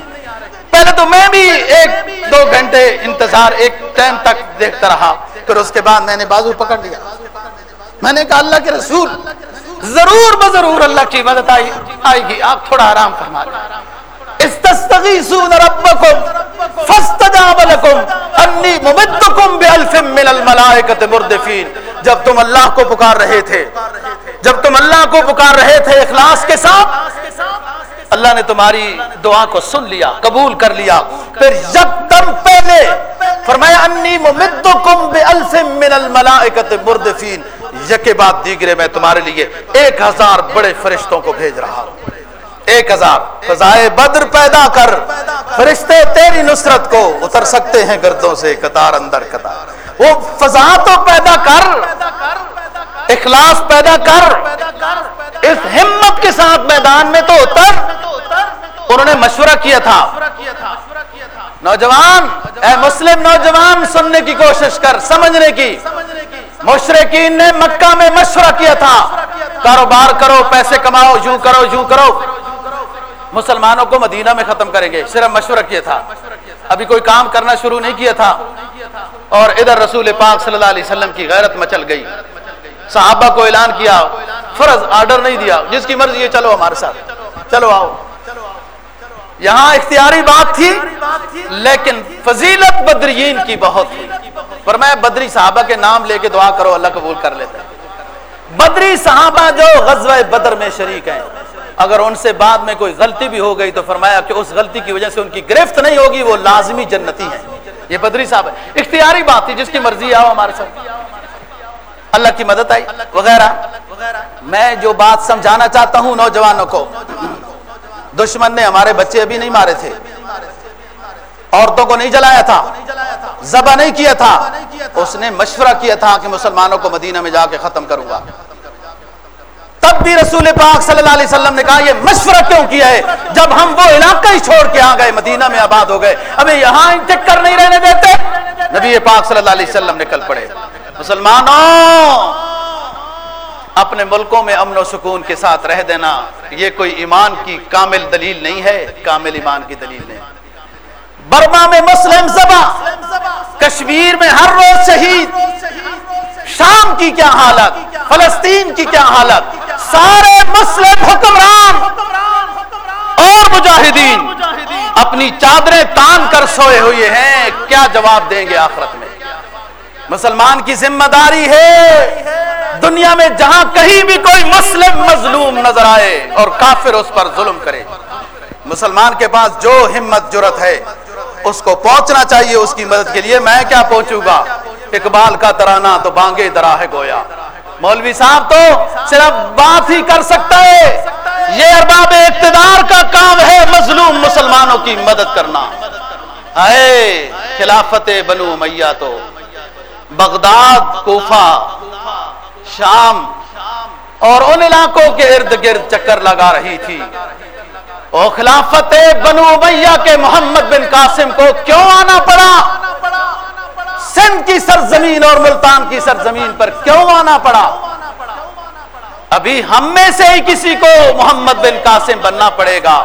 پہلے تو میں بھی ایک دو گھنٹے انتظار، ایک ٹائم تک دیکھتا رہا۔ پھر اس کے بعد میں نے بازو پکڑ لیا۔ میں نے کہا، اللہ کے رسول، ضرور بضرور اللہ کی مدد آئی، آئے گی، آپ تھوڑا آرام فرما استستغیثون ربکم فاستجاب لکم انی ممدکم بالف من الملائکت مردفین جب تم اللہ کو پکار رہے تھے، جب تم اللہ کو پکار رہے تھے اخلاص کے ساتھ، اللہ نے تمہاری دعا کو سن لیا، قبول کر لیا۔ پھر جب تم پہلے فرمایا انی ممدکم بالف من الملائکت مردفین یکے بعد دیگرے میں تمہارے لیے ایک ہزار بڑے فرشتوں کو بھیج رہا ہوں۔ ایک ہزار۔ فضائے بدر پیدا کر۔ فرشتے تیری نصرت کو اتر سکتے ہیں گردوں سے قطار اندر قطار۔ وہ فضا تو پیدا کر۔ اخلاص پیدا کر۔ اس ہمت کے ساتھ میدان میں تو اتر۔ انہوں نے مشورہ کیا تھا۔ نوجوان، اے مسلم نوجوان، سننے کی کوشش کر، سمجھنے کی۔ مشرقین نے مکہ میں مشورہ کیا تھا۔ کاروبار کرو، پیسے کماؤ، یوں کرو یوں کرو۔ مسلمانوں کو مدینہ میں ختم کریں گے، صرف مشورہ کیا تھا۔ ابھی کوئی کام کرنا شروع نہیں کیا تھا۔ اور ادھر رسول پاک صلی اللہ علیہ وسلم کی غیرت مچل گئی۔ صحابہ کو اعلان کیا، فرض آرڈر نہیں دیا، جس کی مرضی ہے چلو ہمارے ساتھ۔ چلو آؤ۔ یہاں اختیاری بات تھی، لیکن فضیلت بدرین کی بہت تھی۔ پر میں بدری صحابہ کے نام لے کے دعا کرو، اللہ قبول کر لیتے بدری صحابہ جو غزوہ بدر میں شریک ہیں اگر ان سے بعد میں کوئی غلطی بھی ہو گئی تو فرمایا کہ اس غلطی کی وجہ سے ان کی گرفت نہیں ہوگی، وہ لازمی جنتی ہیں۔ یہ بدری صاحب ہے۔ اختیاری بات تھی، جس کی مرضی آؤ ہمارے ساتھ۔ اللہ کی مدد آئی، وغیرہ۔ میں جو بات سمجھانا چاہتا ہوں نوجوانوں کو، دشمن نے ہمارے بچے ابھی نہیں مارے تھے۔ عورتوں کو نہیں جلایا تھا، ذبح نہیں کیا تھا۔ اس نے مشورہ کیا تھا کہ مسلمانوں کو مدینہ میں جا کے ختم کروں گا۔ تب بھی رسول پاک صلی اللہ علیہ وسلم نے کہا، یہ مشورہ کیوں کیا ہے؟ جب ہم وہ علاقہ ہی چھوڑ کے آ گئے، مدینہ میں آباد ہو گئے، ابھی یہاں چکر نہیں رہنے دیتے۔ نبی پاک صلی اللہ علیہ وسلم نکل پڑے۔ مسلمانوں، اپنے ملکوں میں امن و سکون کے ساتھ رہ دینا، یہ کوئی ایمان کی کامل دلیل نہیں ہے، کامل ایمان کی دلیل نہیں۔ برما میں مسلم زبا کشمیر میں ہر روز شہید۔ شام کی کیا حالت؟ فلسطین کی کیا حالت؟ سارے مسلم حکمران اور مجاہدین اپنی چادریں تان کر سوئے ہوئے ہیں، کیا جواب دیں گے آخرت میں؟ مسلمان کی ذمہ داری ہے، دنیا میں جہاں کہیں بھی کوئی مسلم مظلوم نظر آئے اور کافر اس پر ظلم کرے۔ مسلمان کے پاس جو ہمت جرت ہے اس کو پہنچنا چاہیے اس کی مدد کے لیے، میں کیا پہنچوں گا؟ اقبال کا ترانہ تو بانگے درا ہے گویا۔ مولوی صاحب تو صرف بات ہی کر سکتا ہے۔ یہ ارباب اقتدار کا کام ہے مظلوم مسلمانوں کی مدد کرنا۔ اے خلافت بنو میاں تو۔ بغداد، کوفہ، شام۔ اور ان علاقوں کے ارد گرد چکر لگا رہی تھی۔ او خلافت بنو میاں کے محمد بن قاسم کو کیوں آنا پڑا؟ سندھ کی سرزمین اور ملتان کی سرزمین پر کیوں آنا پڑا؟ ابھی ہم میں سے ہی کسی کو محمد بن قاسم بننا پڑے گا۔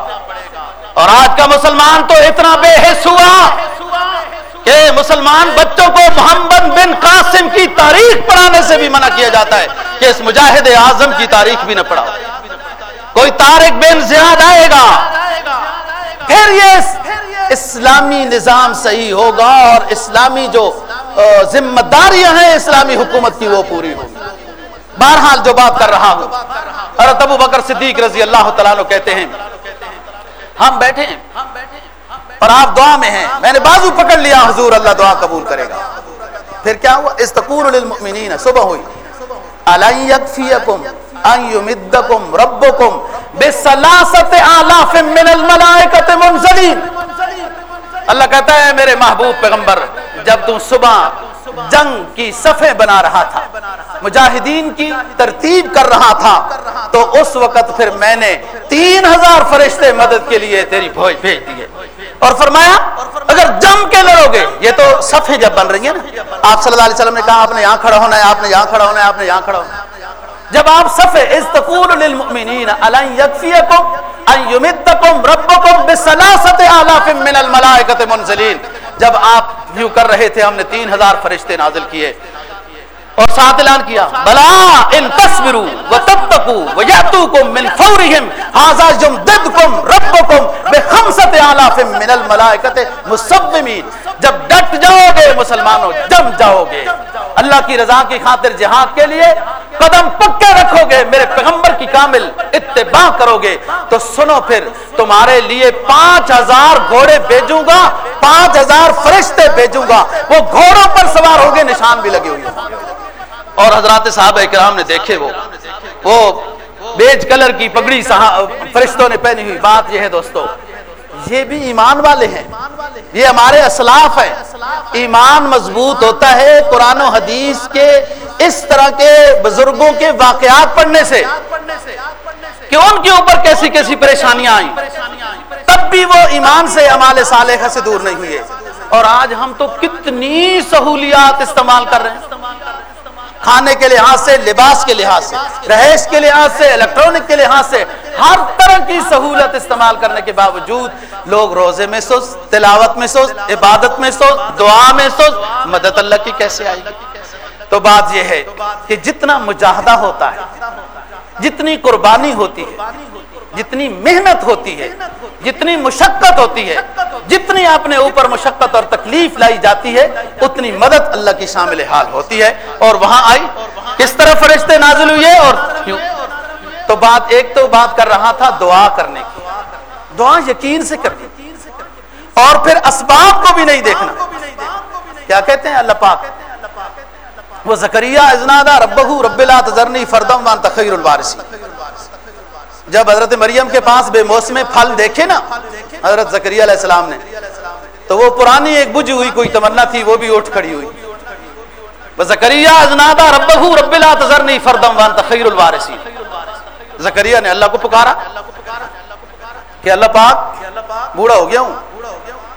اور آج کا مسلمان تو اتنا بے حص ہوا کہ مسلمان بچوں کو محمد بن قاسم کی تاریخ پڑھانے سے بھی منع کیا جاتا ہے کہ اس مجاہد اعظم کی تاریخ بھی نہ پڑھا کوئی تارک بن زیاد آئے گا۔ پھر یہ اسلامی نظام صحیح ہوگا اور اسلامی جو ذمہ داریاں ہیں اسلامی حکومت کی وہ پوری ہوگی بہرحال جو بات کر رہا ہوں، حضرت ابو بکر صدیق رضی اللہ تعالیٰ کہتے ہیں، ہم بیٹھے ہیں اور آپ دعا میں ہیں۔ میں نے بازو پکڑ لیا، حضور اللہ دعا قبول کرے گا۔ پھر کیا ہوا؟ استقور للمؤمنین، صبح ہوئی۔ الائی یکفیکم ربکم بسلاست آلاف من الملائکت منزلین اللہ کہتا ہے، میرے محبوب پیغمبر، جب تم صبح جنگ کی صفیں بنا رہا تھا، مجاہدین کی ترتیب کر رہا تھا، تو اس وقت پھر میں نے تین ہزار فرشتے مدد کے لیے تیری بھوج بھیج دیے۔ اور فرمایا، اگر جم کے لڑو گے، یہ تو صفیں جب بن رہی ہیں نا۔ آپ صلی اللہ علیہ وسلم نے کہا، آپ نے یہاں کھڑا ہونا ہے، آپ نے یہاں کھڑا ہونا ہے، آپ نے یہاں کھڑا ہونا ہے۔ جب آپ صفے استقول للمؤمنین الان یکفیکم ان یمدکم ربکم بسلاست آلاف من الملائکت منزلین. جب آپ یوں کر رہے تھے، ہم نے تین ہزار فرشتے نازل کیے۔ اور ساتھ اعلان کیا، بلا ان تصبروا وتتقوا وياتوكم من فورهم، هذا يمددكم ربكم بخمسه الاف من الملائكه مسومين جب ڈٹ جاؤ گے مسلمانوں، جم جاؤ گے۔ اللہ کی رضا کی خاطر جہاد کے لیے قدم پکے رکھو گے، میرے پیغمبر کی کامل اتباع کرو گے۔ تو سنو پھر، تمہارے لیے پانچ ہزار گھوڑے بھیجوں گا، پانچ ہزار فرشتے بھیجوں گا۔ وہ گھوڑوں پر سوار ہوگے نشان بھی لگے ہوئے۔ اور حضرات صاحب اکرام نے دیکھے وہ۔ وہ بیج کلر کی پگڑی فرشتوں نے پہنی ہوئی۔ بات یہ ہے دوستو، یہ بھی ایمان والے ہیں۔ یہ ہمارے اسلاف ہیں۔ ایمان مضبوط ہوتا ہے قرآن و حدیث کے اس طرح کے بزرگوں کے واقعات پڑھنے سے، کہ ان کے اوپر کیسی کیسی پریشانیاں آئیں۔ تب بھی وہ ایمان سے امال صالحہ سے دور نہیں ہوئے۔ اور آج ہم تو کتنی سہولیات استعمال کر رہے ہیں۔ کھانے کے لحاظ سے، لباس کے لحاظ سے، رہائش کے لحاظ سے الیکٹرانک کے لحاظ سے، ہر طرح کی سہولت استعمال کرنے کے باوجود لوگ روزے میں سوچ تلاوت میں سوچ عبادت میں سوچ دعا میں سوچ مدد اللہ کی کیسے آئے گی؟ تو بات یہ ہے کہ جتنا مجاہدہ ہوتا ہے، جتنی قربانی ہوتی ہے جتنی محنت ہوتی ہے جتنی مشقت ہوتی ہے جتنی اپنے اوپر مشقت اور تکلیف لائی جاتی ہے اتنی مدد اللہ کی شامل حال ہوتی ہے۔ اور وہاں آئی کس طرح فرشتے نازل ہوئے اور کیوں؟ تو بات ایک تو بات کر رہا تھا دعا کرنے کی۔ دعا یقین سے کرنی۔ اور پھر اسباب کو بھی نہیں دیکھنا۔ کیا کہتے ہیں اللہ پاک؟ وہ زکریہ ازنادہ ربہو رب لا تذرنی فردم وان تخیر الوارثی جب حضرت مریم کے پاس بے موسم پھل دیکھے نا، حضرت زکریہ علیہ السلام نے، تو وہ پرانی ایک بجھ ہوئی، کوئی تمنا تھی، وہ بھی اٹھ کھڑی ہوئی۔ زکریہ ازنادہ ربہو، رب لا تذرنی فردم وان تخیر الوارثی زکریہ نے اللہ کو پکارا، کہ اللہ پاک، بوڑھا ہو گیا ہوں۔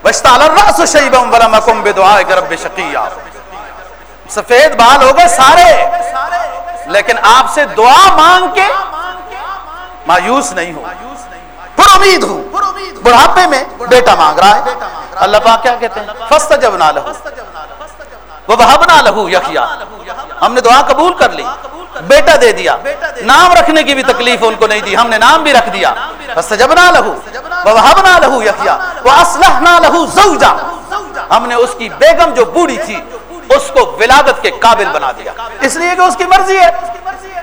وشتال الراس شیبم ولمکم بدعائک رب شقیہ سفید بال ہو گئے سارے، لیکن آپ سے دعا مانگ کے مایوس نہیں ہوں پر امید ہوں بڑھاپے میں بیٹا مانگ رہا ہے۔ اللہ پاک کیا کہتے ہیں؟ فست جب نہ لہو وہ لہو یخیا ہم نے دعا قبول کر لی۔ بیٹا دے دیا۔ نام رکھنے کی بھی تکلیف ان کو نہیں دی۔ ہم نے نام بھی رکھ دیا۔ فاستجبنا له۔ ووهبنا له يحيى واصلحنا له زوجا۔ ہم نے اس کی بیگم جو بوڑھی تھی، اس کو ولادت کے قابل بنا دیا۔ اس لیے کہ اس کی مرضی ہے۔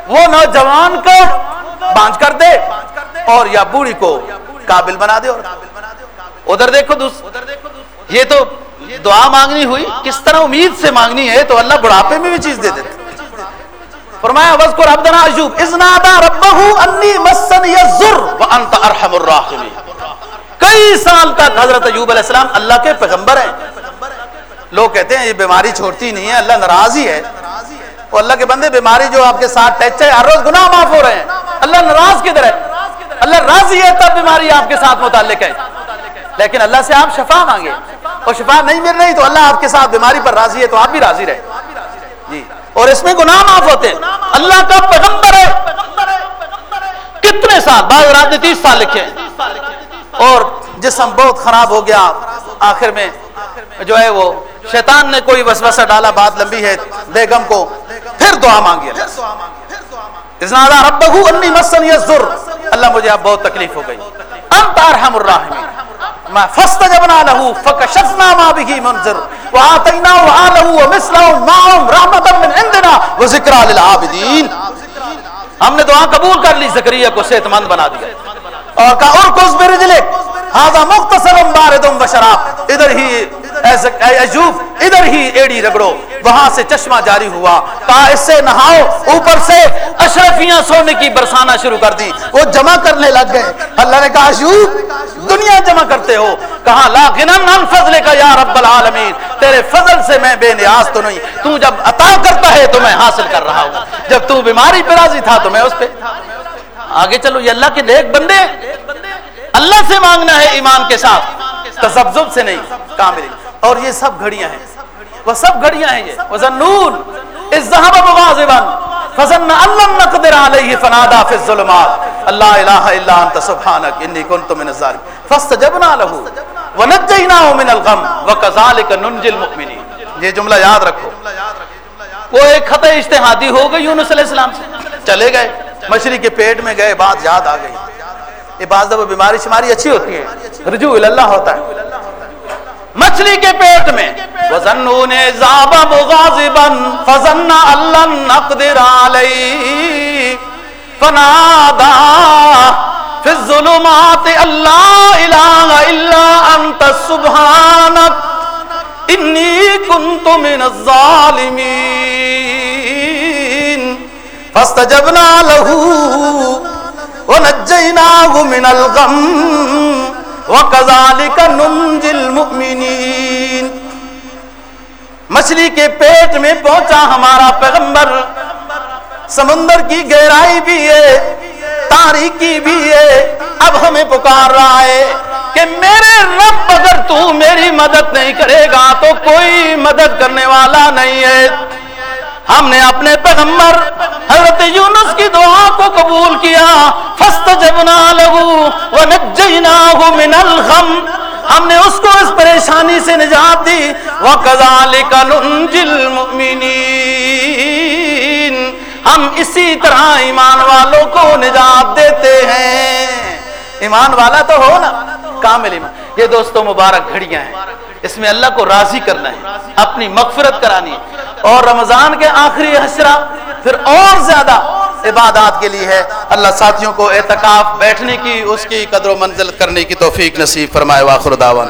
وہ نوجوان کو بانج کر دے اور یا بوڑھی کو قابل بنا دے اور ادھر دیکھو یہ تو دعا مانگنی ہوئی، کس طرح امید سے مانگنی ہے تو اللہ بڑھاپے میں بھی چیز دے دیتے فرمایا وذکر عبدنا ایوب اذ نادى ربه انی مسن یذر وانت ارحم الراحمین کئی سال تک حضرت ایوب علیہ السلام اللہ کے پیغمبر ہیں۔ لوگ کہتے ہیں، یہ بیماری چھوڑتی نہیں ہے، اللہ ناراض ہی ہے۔ وہ اللہ کے بندے، بیماری جو آپ کے ساتھ ٹچ ہے، ہر روز گناہ معاف ہو رہے ہیں۔ اللہ ناراض کدھر ہے؟ اللہ راضی ہے تب بیماری آپ کے ساتھ متعلق ہے۔ لیکن اللہ سے آپ شفا مانگے اور شفا نہیں مل رہی تو اللہ آپ کے ساتھ بیماری پر راضی ہے تو آپ بھی راضی رہے جی۔ اور اس میں گناہ معاف ہوتے ہیں۔ اللہ کا پیغمبر ہے۔ کتنے سال بعض رات نے تیس سال لکھے اور جسم بہت خراب ہو گیا۔ آخر میں جو ہے وہ شیطان نے کوئی وسوسہ ڈالا، بات لمبی ہے بیگم کو پھر دعا مانگی۔ ربہو اللہ مجھے اب بہت تکلیف ہو گئی۔ انت ارحم الراحمین ما فاستجبنا له فكشفنا ما به منذر وآتيناه آله ومثله معهم رحمة من عندنا۔ وذكرى للعابدين۔ ہم نے دعا قبول کر لی، زکریہ کو صحت مند بنا دیا۔ اور کہا اور کس برجلک هذا مختصر بارد وشراب ادھر ہی عجوب، ادھر ہی ایڑی رگڑو. وہاں سے چشمہ جاری ہوا۔ کہا، اس سے نہاؤ، اوپر سے اشرفیاں سونے کی برسانا شروع کر دی۔ وہ جمع کرنے لگ گئے۔ اللہ نے کہا، عجوب، دنیا جمع کرتے ہو۔ کہا، لا غنم عن فضل کا یا رب العالمین۔ تیرے فضل سے میں بے نیاز تو نہیں۔ تو جب عطا کرتا ہے تو میں حاصل کر رہا ہوں۔ جب تو بیماری پہ راضی تھا تو میں اس پہ آگے چلو، یہ اللہ کے نیک بندے اللہ سے مانگنا ہے ایمان کے ساتھ تسبزب سے نہیں، کامل۔ اور یہ سب گھڑیاں ہیں۔ وہ سب گھڑیاں ہیں یہ۔ وزنون اس ذہب مغازبا فظن اللہ نقدر علیہ فنادا فی الظلمات۔ اللہ الہ الا انت سبحانک انی کنت من الظالمین فاستجبنا له۔ ونجیناه من الغم۔ وکذالک ننجی المؤمنین یہ جملہ یاد رکھو۔ وہ ایک خطہ اجتہادی ہو گئی یونس علیہ السلام سے۔ چلے گئے۔ مچھلی کے پیٹ میں گئے، بات یاد آ گئی۔ یہ بعض دفعہ بیماری شماری اچھی ہوتی ہے رجوع اللہ ہوتا ہے۔ مچھلی کے پیٹ میں وزنون زاب مغاظبا، فظن اللہ نقدر علی فنادا فی الظلمات اللہ الہ الا انت سبحانک انی کنت من الظالمین فاستجبنا لہو ونجيناه من الغم وكذلك ننجي المؤمنين۔ مچھلی کے پیٹ میں پہنچا ہمارا پیغمبر، سمندر کی گہرائی بھی ہے، تاریکی بھی ہے۔ اب ہمیں پکار رہا ہے کہ میرے رب اگر تو میری مدد نہیں کرے گا تو کوئی مدد کرنے والا نہیں ہے۔ ہم نے اپنے پیغمبر حضرت یونس کی دعا کو قبول کیا۔ فاستجبنا له ونجيناه من الغم۔ ہم نے اس کو اس پریشانی سے نجات دی۔ وَكَذَلِكَ نُنْجِ الْمُؤْمِنِينَ۔ ہم اسی طرح ایمان والوں کو نجات دیتے ہیں۔ ایمان والا تو ہو نا، کامل ایمان۔ یہ دوستو مبارک گھڑیاں ہیں۔ اس میں اللہ کو راضی کرنا ہے، اپنی مغفرت کرانی ہے۔ اور رمضان کے آخری حشرہ پھر اور زیادہ عبادات کے لیے ہے۔ اللہ ساتھیوں کو اعتکاف بیٹھنے کی، اس کی قدر و منزل کرنے کی توفیق نصیب فرمائے۔ واخر دعوان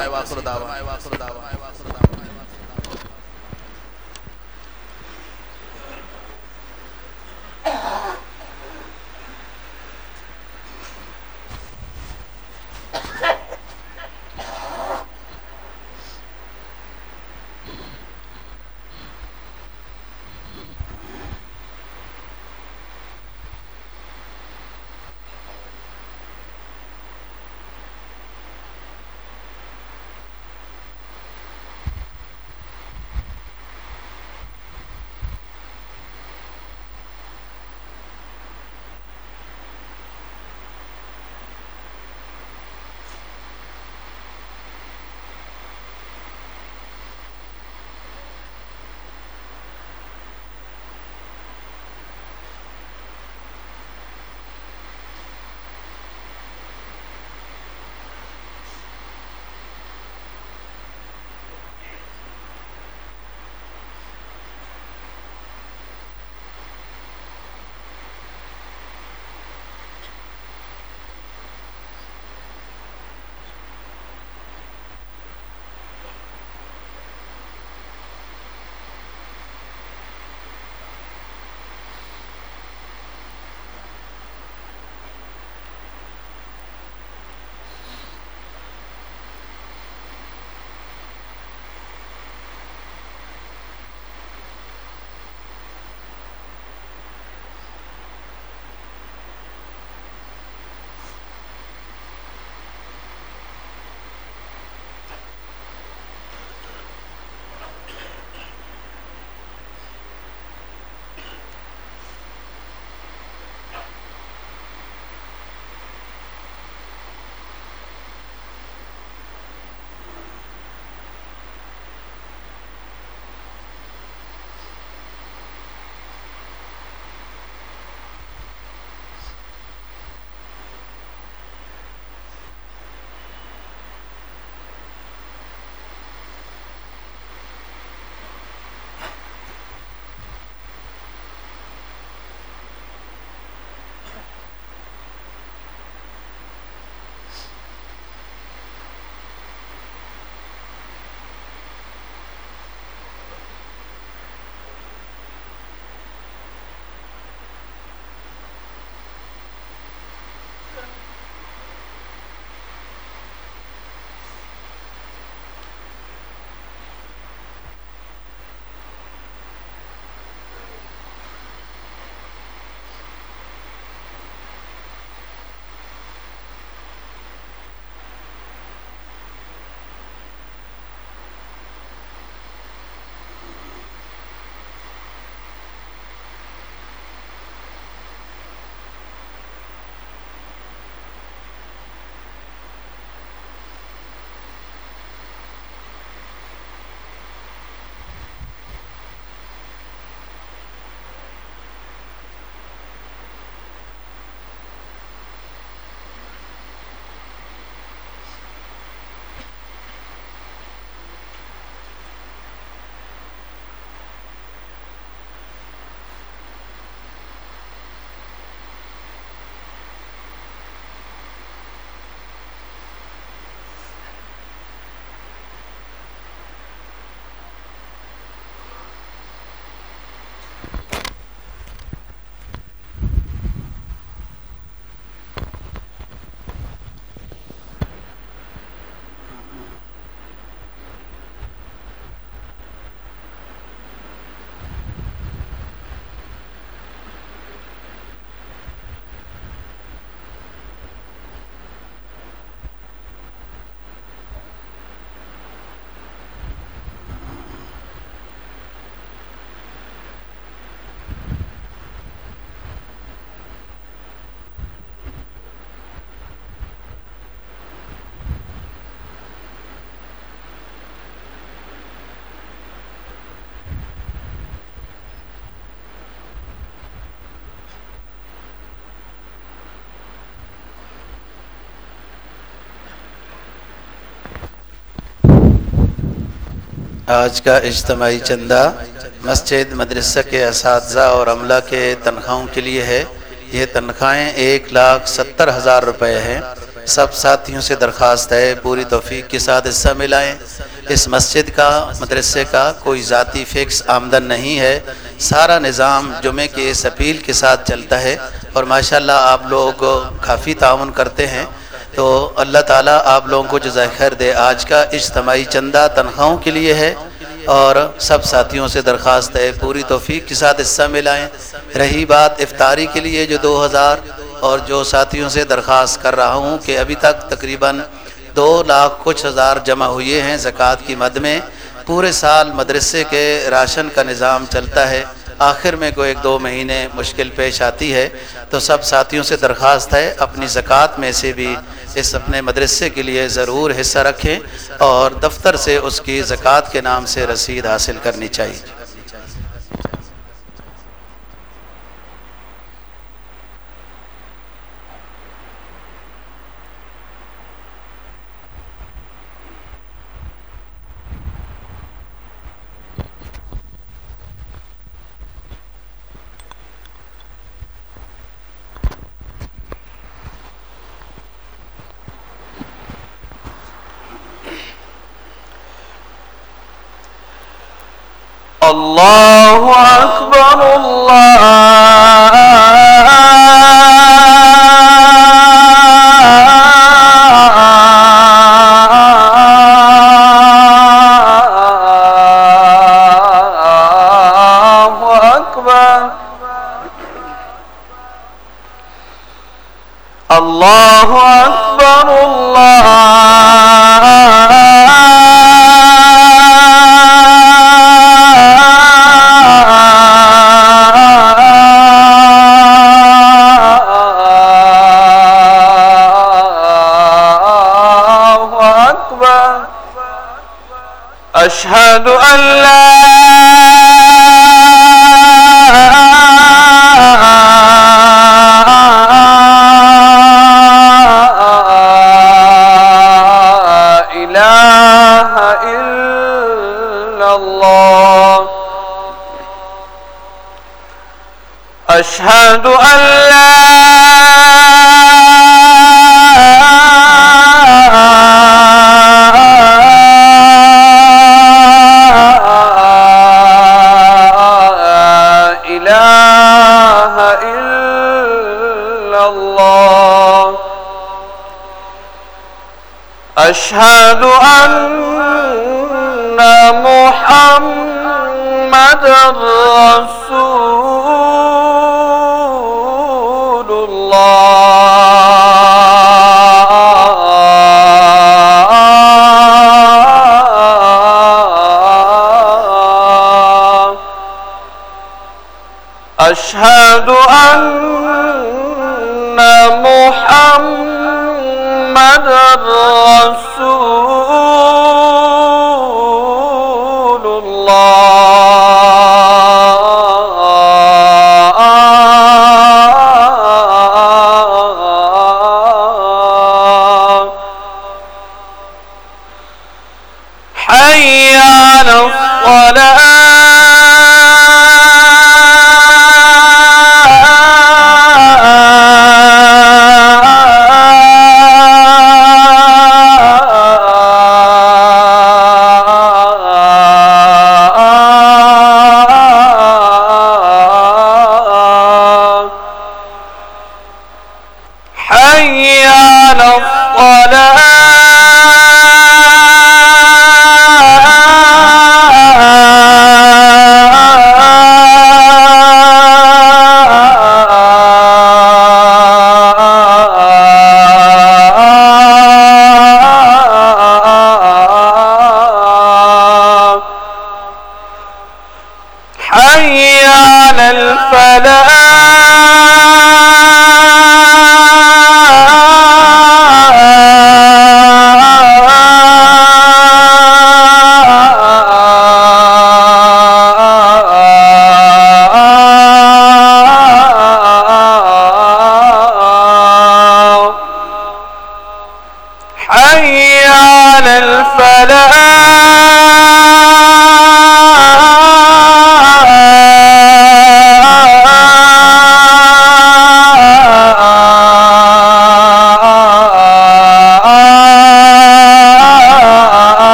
آج کا اجتماعی چندہ مسجد، مدرسہ کے اساتذہ اور عملہ کے تنخواہوں کے لیے ہے۔ یہ تنخواہیں ایک لاکھ ستر ہزار روپے ہیں۔ سب ساتھیوں سے درخواست ہے۔ پوری توفیق کے ساتھ حصہ ملائیں۔ اس مسجد کا، مدرسے کا کوئی ذاتی فکس آمدن نہیں ہے۔ سارا نظام جمعے کے اس اپیل کے ساتھ چلتا ہے اور ماشاءاللہ آپ لوگ کافی تعاون کرتے ہیں۔ تو اللہ تعالیٰ آپ لوگوں کو جزائے خیر دے۔ آج کا اجتماعی چندہ تنخواہوں کے لیے ہے اور سب ساتھیوں سے درخواست ہے۔ پوری توفیق کے ساتھ حصہ ملائیں رہی بات افطاری کے لیے جو دو ہزار اور جو ساتھیوں سے درخواست کر رہا ہوں کہ ابھی تک تقریباً دو لاکھ کچھ ہزار جمع ہوئے ہیں زکوٰۃ کی مد میں۔ پورے سال مدرسے کے راشن کا نظام چلتا ہے۔ آخر میں کوئی ایک دو مہینے مشکل پیش آتی ہے تو سب ساتھیوں سے درخواست ہے اپنی زکوٰۃ میں سے بھی اس اپنے مدرسے کے لیے ضرور حصہ رکھیں اور دفتر سے اس کی زکوٰۃ کے نام سے رسید حاصل کرنی چاہیے۔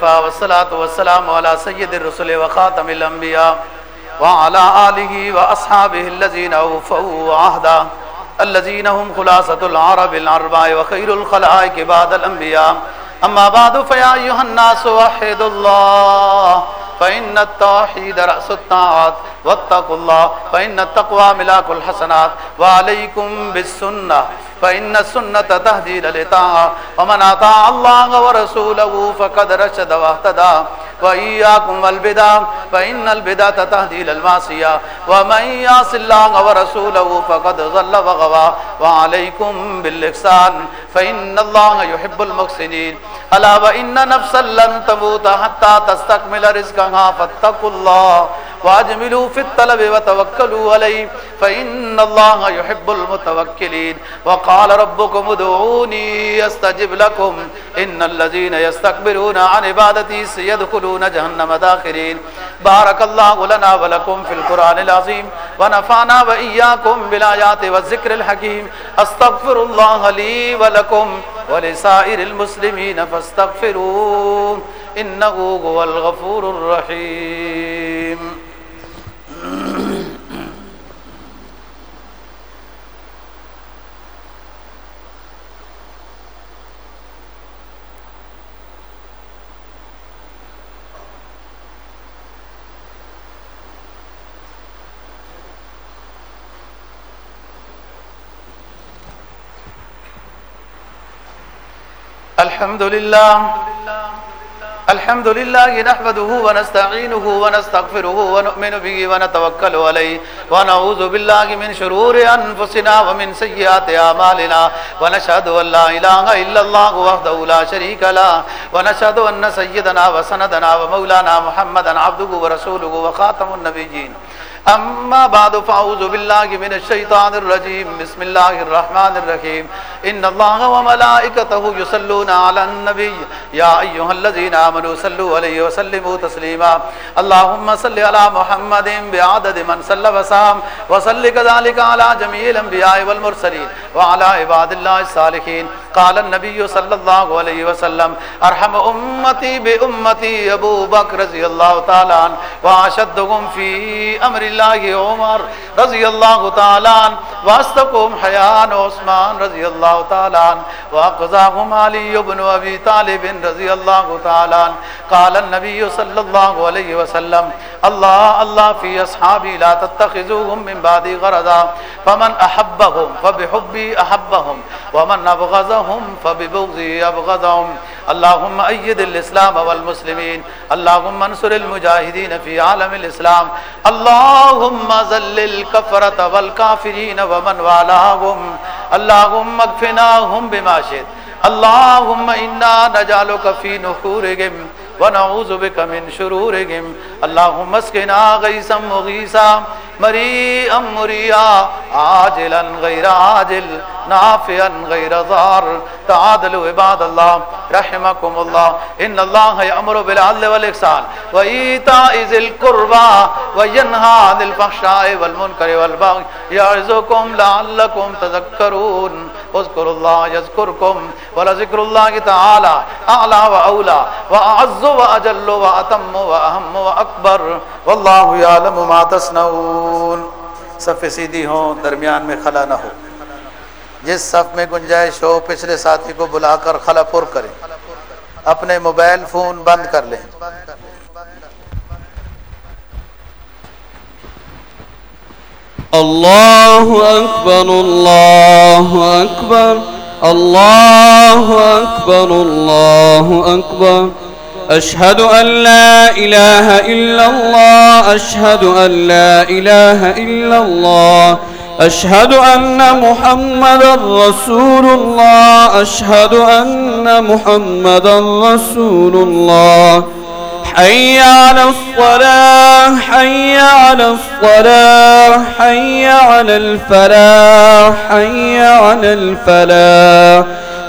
لله وكفى والصلاة والسلام على سيد الرسل وخاتم الأنبياء وعلى آله وأصحابه الذين أوفوا عهدا الذين هم خلاصة العرب العرباء وخير الخلائق بعد الأنبياء. أما بعد، فيا أيها الناس، وحدوا الله، فإن التوحيد رأس الطاعات، واتقوا الله، فإن التقوى ملاك الحسنات، وعليكم بالسنة. فإن السنة تهدي للطاعة ومن أطاع الله ورسوله فقد رشد واهتدى، وإياكم والبدع، فإن البدع تهدي للمعصية ومن يعص الله ورسوله فقد ضل وغوى، وعليكم بالإحسان، فإن الله يحب المحسنين. ألا وإن نفسا لن تموت حتى تستكمل رزقها فاتقوا الله. واجملوا في الطلب وتوكلوا عليه، فإن الله يحب المتوكلين. وقال ربكم ادعوني استجب لكم. إن الذين يستكبرون عن عبادتي سيدخلون جهنم داخرين. بارك الله لنا ولكم في القرآن العظيم، ونفعنا وإياكم بالآيات والذكر الحكيم. أستغفر الله لي ولكم ولسائر المسلمين فاستغفروه، إنه هو الغفور الرحيم. الحمد لله الحمد لله نحمده ونستعينه ونستغفره ونؤمن به ونتوكل عليه ونعوذ بالله من شرور أنفسنا ومن سيئات أعمالنا ونشهد أن لا إله إلا الله وحده لا شريك له ونشهد أن سيدنا وسندنا ومولانا محمدا عبده ورسوله وخاتم النبيين اما بعد فاعوذ بالله من الشيطان الرجيم. بسم الله الرحمن الرحيم. ان الله وملائكته يصلون على النبي. يا ايها الذين امنوا صلوا عليه وسلموا تسليما. اللهم صل على محمد بعدد من صلى وسلم. وصل كذلك على جميع الانبياء والمرسلين. وعلى عباد الله الصالحين. قال النبي صلى الله عليه وسلم ارحم امتي بامتي ابو بكر رضي الله تعالى عنه واشدهم في امر الله عمر رضي الله تعالى عنه واستقهم حيان عثمان رضي الله تعالى عنه واقضاهم علي بن ابي طالب رضي الله تعالى عنه. قال النبي صلى الله عليه وسلم، الله الله في اصحابي لا تتخذوهم من بعد غرضا، فمن احبهم فبحبي احبهم ومن ابغضهم فببغضي ابغضهم اللهم ايد الاسلام والمسلمين. اللهم انصر المجاهدين في عالم الاسلام اللهم ذل الكفرة والكافرين ومن والاهم اللهم اكفناهم بما شئت. اللهم انا نجعلك في نحورهم. ونعوذ بك من شرورهم. اللهم اسقنا غيثا مغيثا مريئا مريا عاجلا غير عاجل، نافعا غير ضار. تعادلوا عباد الله رحمكم الله ان الله يأمر بالعدل والإحسان وإيتاء ذي القربى وينهى عن الفحشاء والمنكر والبغي يعظكم لعلكم تذكرون اذكروا الله يذكركم ولذكر الله تعالى اعلى واولى واعز واجل واتم واهم واكبر والله يعلم ما تصنعون۔ صف سیدھی ہوں، درمیان میں خلا نہ ہو۔ جس صف میں گنجائش ہو، پچھلے ساتھی کو بلا کر خلا پر کریں۔ اپنے موبائل فون بند کر لیں۔ الله أكبر الله أكبر الله أكبر الله أكبر أشهد أن لا إله إلا الله، أشهد أن لا إله إلا الله، أشهد أن محمد رسول الله، أشهد أن محمد رسول الله. حي على الصلاة، حي على الصلاة، حي على الفلاح، حي على الفلاح.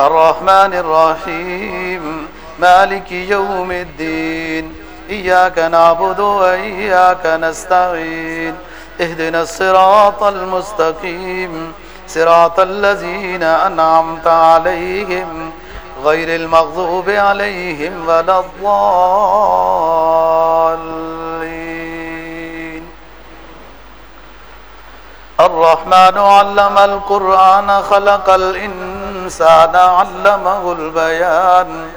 الرحمن الرحيم مالك يوم الدين إياك نعبد وإياك نستعين اهدنا الصراط المستقيم صراط الذين أنعمت عليهم غير المغضوب عليهم ولا الضالين الرحمن علم القرآن خلق الإنسان الإنسان علمه البيان.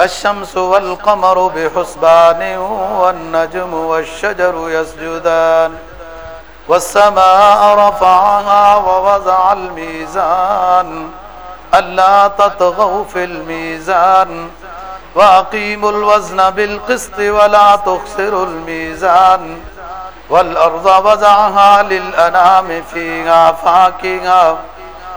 الشمس والقمر بحسبان والنجم والشجر يسجدان. والسماء رفعها ووضع الميزان. ألا تطغوا في الميزان. وأقيموا الوزن بالقسط ولا تخسروا الميزان. والأرض وضعها للأنام فيها فاكهة.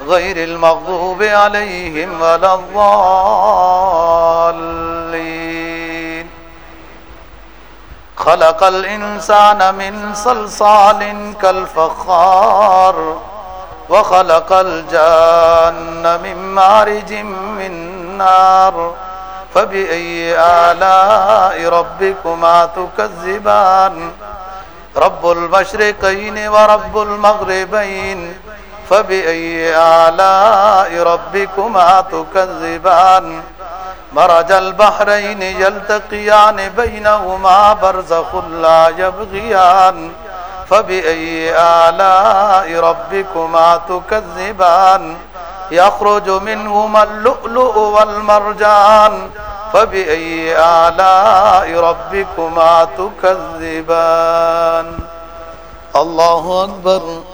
غير المغضوب عليهم ولا الضالين. خلق الإنسان من صلصال كالفخار، وخلق الجان من مارج من نار. فبأي آلاء ربكما تكذبان؟ رب المشرقين ورب المغربين. فبأي آلاء ربكما تكذبان؟ مرج البحرين يلتقيان بينهما برزخ لا يبغيان. فبأي آلاء ربكما تكذبان؟ يخرج منهما اللؤلؤ والمرجان. فبأي آلاء ربكما تكذبان؟ الله أكبر.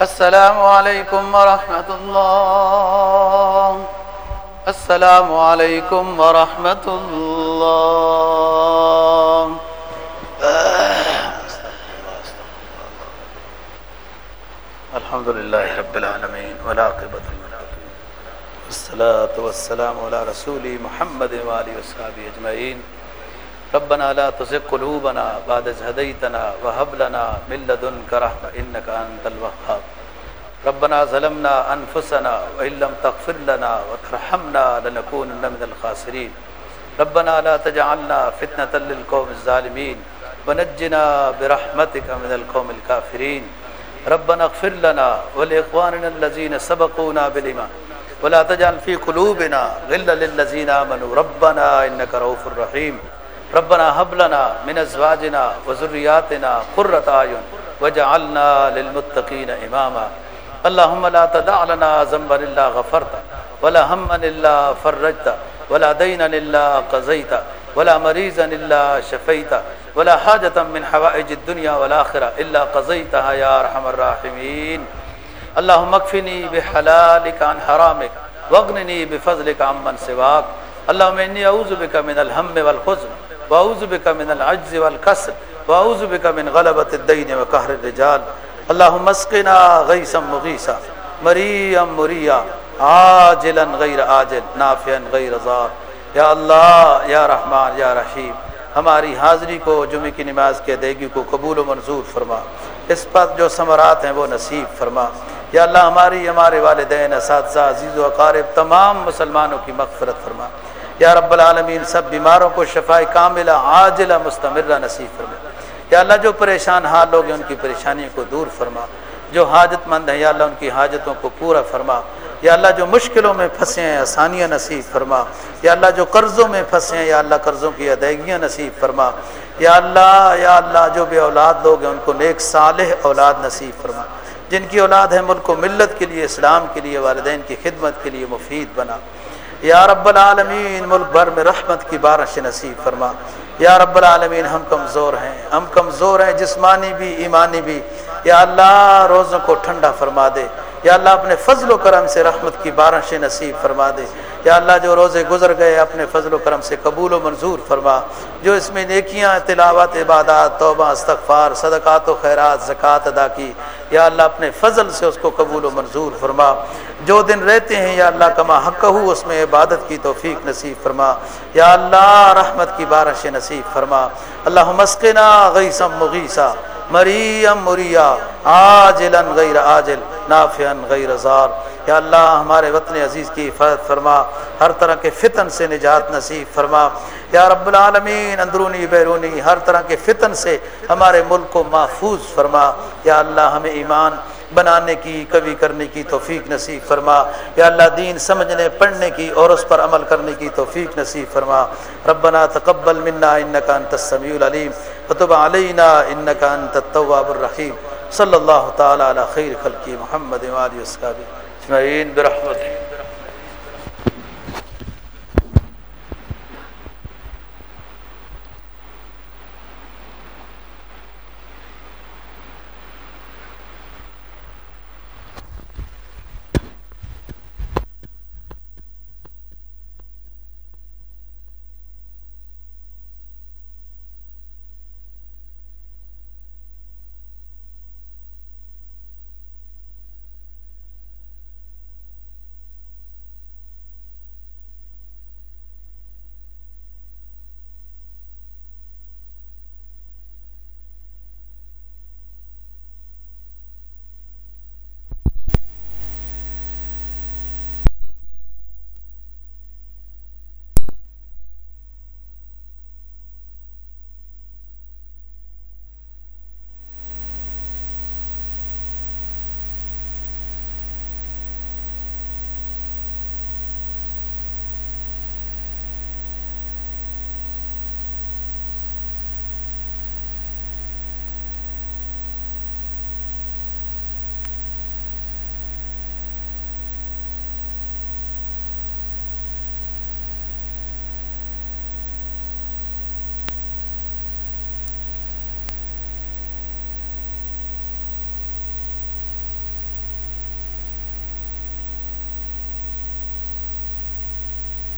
السلام علیکم ورحمۃ اللہ السلام علیکم ورحمۃ اللہ الحمد للہ رب العالمین ولاقبۃ الصلاة والسلام على رسول محمد والی وصحابہ اجمعین ربنا لا تزغ قلوبنا بعد إذ هديتنا وهب لنا من لدنك رحمة إنك أنت الوهاب. ربنا ظلمنا أنفسنا وإن لم تغفر لنا وترحمنا لنكونن من الخاسرين. ربنا لا تجعلنا فتنة للقوم الظالمين ونجنا برحمتك من القوم الكافرين. ربنا اغفر لنا ولإخواننا الذين سبقونا بالإيمان. ولا تجعل في قلوبنا غلا للذين آمنوا. ربنا إنك رؤوف رحيم. ربنا هب لنا من ازواجنا وذرياتنا قرة اعين واجعلنا للمتقين اماما. اللهم لا تدع لنا ذنبا الا غفرته، ولا هما الا فرجته، ولا دينا الا قضيته، ولا مريضا الا شفيته، ولا حاجة من حوائج الدنيا والآخرة إلا قضيتها يا أرحم الراحمين. اللهم اكفني بحلالك عن حرامك، واغنني بفضلك عمن سواك. اللهم إني أعوذ بك من الهم والحزن واعوذ بك من العجز والكسل واعوذ بك من غلبة الدين وقهر الرجال اللهم اسقنا غيثا مغيثا مريا مريا عاجلا غير عاجل نافعا غير ضار یا اللہ، یا رحمان، یا رحیم، ہماری حاضری کو جمعہ کی نماز کے ادائیگی کو قبول و منظور فرما۔ اس پر جو ثمرات ہیں وہ نصیب فرما۔ یا اللہ، ہماری، ہمارے والدین، اساتذہ، عزیز و اقارب، تمام مسلمانوں کی مغفرت فرما۔ یا رب العالمین، سب بیماروں کو شفاء کاملہ، عاجلہ، مستمرہ نصیب فرما۔ یا اللہ، جو پریشان حال لوگ ہیں، ان کی پریشانیوں کو دور فرما۔ جو حاجت مند ہیں، یا اللہ، ان کی حاجتوں کو پورا فرما۔ یا اللہ، جو مشکلوں میں پھنسے ہیں، آسانیاں نصیب فرما۔ یا اللہ، جو قرضوں میں پھنسے ہیں، یا اللہ، قرضوں کی ادائیگیاں نصیب فرما۔ یا اللہ یا اللہ، جو بھی اولاد لوگ ہیں، ان کو نیک، صالح اولاد نصیب فرما۔ جن کی اولاد ہے، ملک و ملت کے لیے، اسلام کے لیے، والدین کی خدمت کے لیے مفید بنا۔ یا رب العالمین، ملک بھر میں رحمت کی بارش نصیب فرما۔ یا رب العالمین، ہم کمزور ہیں، ہم کمزور ہیں، جسمانی بھی، ایمانی بھی۔ یا اللہ، روزوں کو ٹھنڈا فرما دے۔ یا اللہ، اپنے فضل و کرم سے رحمت کی بارش نصیب فرما دے۔ یا اللہ جو روزے گزر گئے اپنے فضل و کرم سے قبول و منظور فرما، جو اس میں نیکیاں، تلاوت، عبادات، توبہ، استغفار، صدقات و خیرات، زکوٰۃ ادا کی، یا اللہ اپنے فضل سے اس کو قبول و منظور فرما۔ جو دن رہتے ہیں، یا اللہ کما حق ہو، اس میں عبادت کی توفیق نصیب فرما۔ یا اللہ رحمت کی بارش نصیب فرما۔ اللہ مسکنا غیثم مغیثہ مریم مریا، عاجلا غیر عاجل، نافعا غیر زار۔ یا اللہ ہمارے وطن عزیز کی حفاظت فرما، ہر طرح کے فتن سے نجات نصیب فرما۔ یا رب العالمین، اندرونی، بیرونی، ہر طرح کے فتن سے ہمارے ملک کو محفوظ فرما۔ یا اللہ ہمیں ایمان بنانے کی، کبھی کرنے کی توفیق نصیب فرما۔ یا اللہ دین سمجھنے، پڑھنے کی اور اس پر عمل کرنے کی توفیق نصیب فرما۔ ربنا تقبل منا انك انت السميع العليم وتب علينا انك انت التواب الرحيم صلی اللہ تعالی علی خیر خلقی محمد والی اصحابہ۔ اجمعین برحمتہ